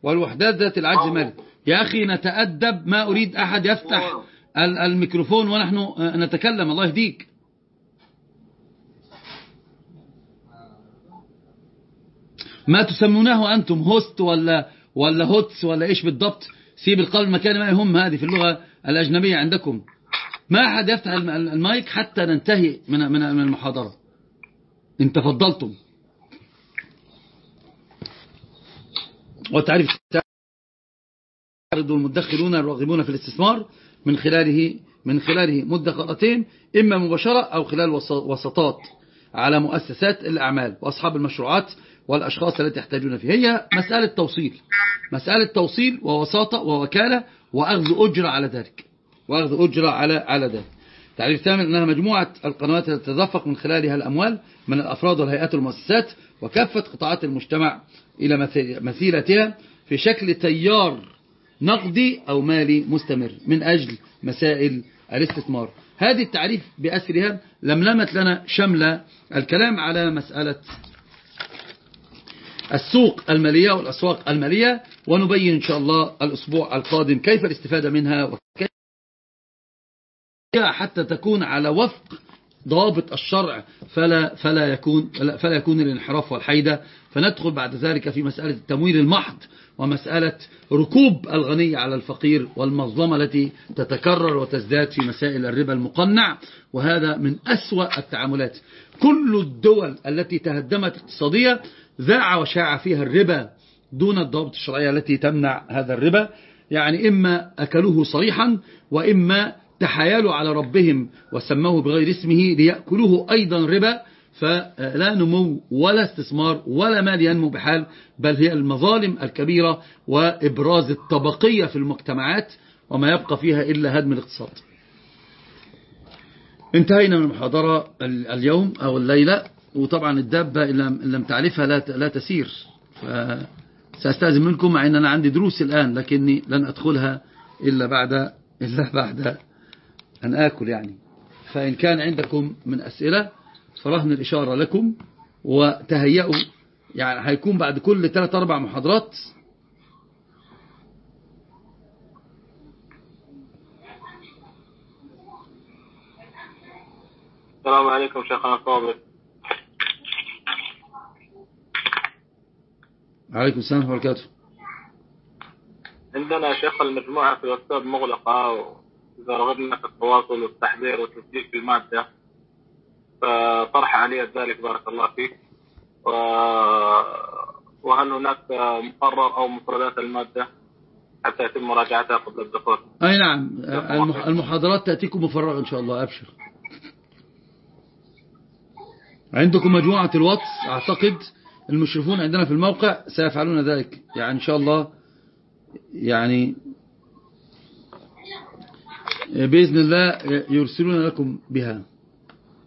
والوحدات ذات العجز المالي. يا أخي نتأدب ما أريد أحد يفتح ال- الميكروفون ونحن آه، نتكلم. الله يهديك. ما تسمونه أنتم host ولا ولا hosts ولا إيش بالضبط؟ سيب القلب مكان ما يهم هذه في اللغة الأجنبية عندكم. ما أحد يفتح الم- المايك حتى ننتهي من من من المحاضرة. إن تفضلتم. وتعرف المدخرون الراغبون في الاستثمار من خلاله من خلاله مدخرتين إما مباشرة أو خلال وس- وسطات على مؤسسات الأعمال وأصحاب المشروعات والأشخاص التي يحتاجون فيه هي مسألة توصيل. مسألة توصيل ووساطة ووكالة وأخذ أجرة على ذلك. وأخذ أجرة على على ذلك. تعريف ثامن أنها مجموعة القنوات التي تتدفق من خلالها الأموال من الأفراد والهيئات والمؤسسات وكافة قطاعات المجتمع إلى مثي- مثيلتها في شكل تيار نقدي أو مالي مستمر من أجل مسائل الاستثمار. هذه التعريف بأسرها لملمت لنا شمل الكلام على مسألة السوق المالية والأسواق المالية ونبين إن شاء الله الأسبوع القادم كيف الاستفادة منها وكيف حتى تكون على وفق ضابط الشرع فلا فلا يكون فلا يكون الانحراف والحيدة. فندخل بعد ذلك في مسألة التمويل المحض ومسألة ركوب الغني على الفقير والمظلمة التي تتكرر وتزداد في مسائل الربا المقنع. وهذا من أسوأ التعاملات. كل الدول التي تهدمت اقتصادية ذاع وشاع فيها الربا دون الضوابط الشرعية التي تمنع هذا الربا. يعني إما أكلوه صريحا وإما تحايلوا على ربهم وسموه بغير اسمه ليأكلوه أيضا ربا فلا نمو ولا استثمار ولا مال ينمو بحال بل هي المظالم الكبيرة وإبراز الطبقية في المجتمعات وما يبقى فيها إلا هدم الاقتصاد. انتهينا من المحاضرة ال- اليوم أو الليلة وطبعا الدابة إن لم, تعرفها لا تسير. فسأستأذن منكم مع أن أنا عندي دروس الآن لكني لن أدخلها إلا بعد إلا بعد أن آكل يعني. فإن كان عندكم من أسئلة فرهن الإشارة لكم وتهيئوا يعني هيكون بعد كل 3 أربع محاضرات. السلام عليكم شيخنا الفاضل عليكم السلام ورحمة الله وبركاته. عندنا شيخ المجموعة في الواتساب مغلقة وإذا رغبنا في التواصل والتحضير والتسجيل في المادة فطرح علي ذلك بارك الله فيك. و... وهل هناك مقرر أو مفردات المادة حتى يتم مراجعتها قبل الدخول؟ أي نعم. المح- المحاضرات تأتيكم مفرغة إن شاء الله أبشر. عندكم مجموعة الواتس أعتقد المشرفون عندنا في الموقع سيفعلون ذلك. يعني إن شاء الله يعني بإذن الله يرسلون لكم بها.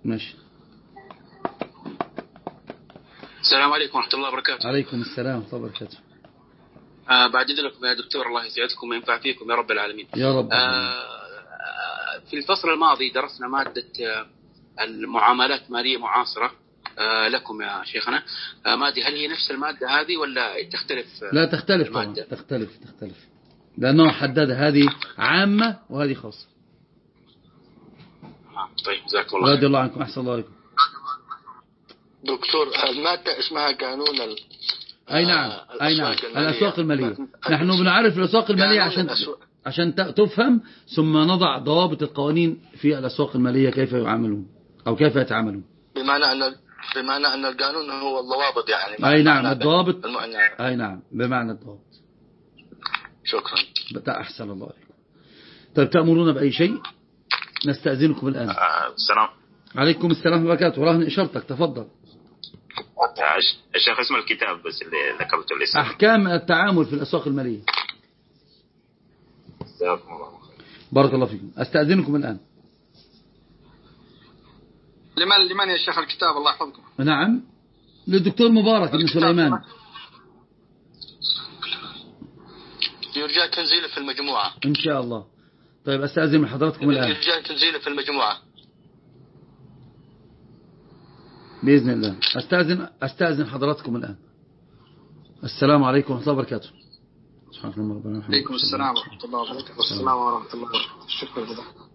ماشي. السلام عليكم ورحمة الله وبركاته. عليكم السلام ورحمة الله وبركاته. آه بعد إذنكم يا دكتور الله يسعدكم وينفع فيكم يا رب العالمين. يا رب آه في الفصل الماضي درسنا مادة آه المعاملات المالية معاصرة. آه لكم يا شيخنا. مادي هل هي نفس المادة هذه ولا تختلف؟ لا تختلف طبعا. المادة؟ تختلف تختلف. لأنه حدد هذه عامة وهذه خاصة. آه طيب جزاكم الله رضي خير الله عنكم أحسن الله عليكم دكتور المادة اسمها قانون ال أي نعم آه، أي نعم الأسواق المالية. نحن بنعرف الأسواق المالية عشان الأسواق. عشان تفهم ثم نضع ضوابط القوانين في الأسواق المالية كيف يعاملون أو كيف يتعاملون. بمعنى أن بمعنى أن القانون هو الضوابط يعني. أي نعم الضوابط. المعنى. أي نعم بمعنى الضوابط. شكرا. بتاع أحسن الله عليكم طيب تأمرون بأي شيء؟ نستأذنكم الآن. آه، السلام. عليكم السلام ورحمة الله وبركاته. راهن إشارتك. تفضل. آه، الشيخ اسم الكتاب بس اللي ذكرته الاسم أحكام التعامل في الأسواق المالية. جزاكم الله خير. بارك الله فيكم. أستأذنكم الآن. لمن لمن يا شيخ الكتاب؟ الله يحفظكم. نعم. للدكتور مبارك بن سليمان. يرجى تنزيله في المجموعة. إن شاء الله. طيب أستأذن من حضراتكم الآن. يرجى تنزيله في المجموعة. بإذن الله. أستأذن, أستأذن حضراتكم الآن. السلام عليكم ورحمة الله وبركاته. سبحانك اللهم ربنا وبحمدك. عليكم السلام ورحمة الله وبركاته. والسلام ورحمة الله وبركاته. شكرا جزاكم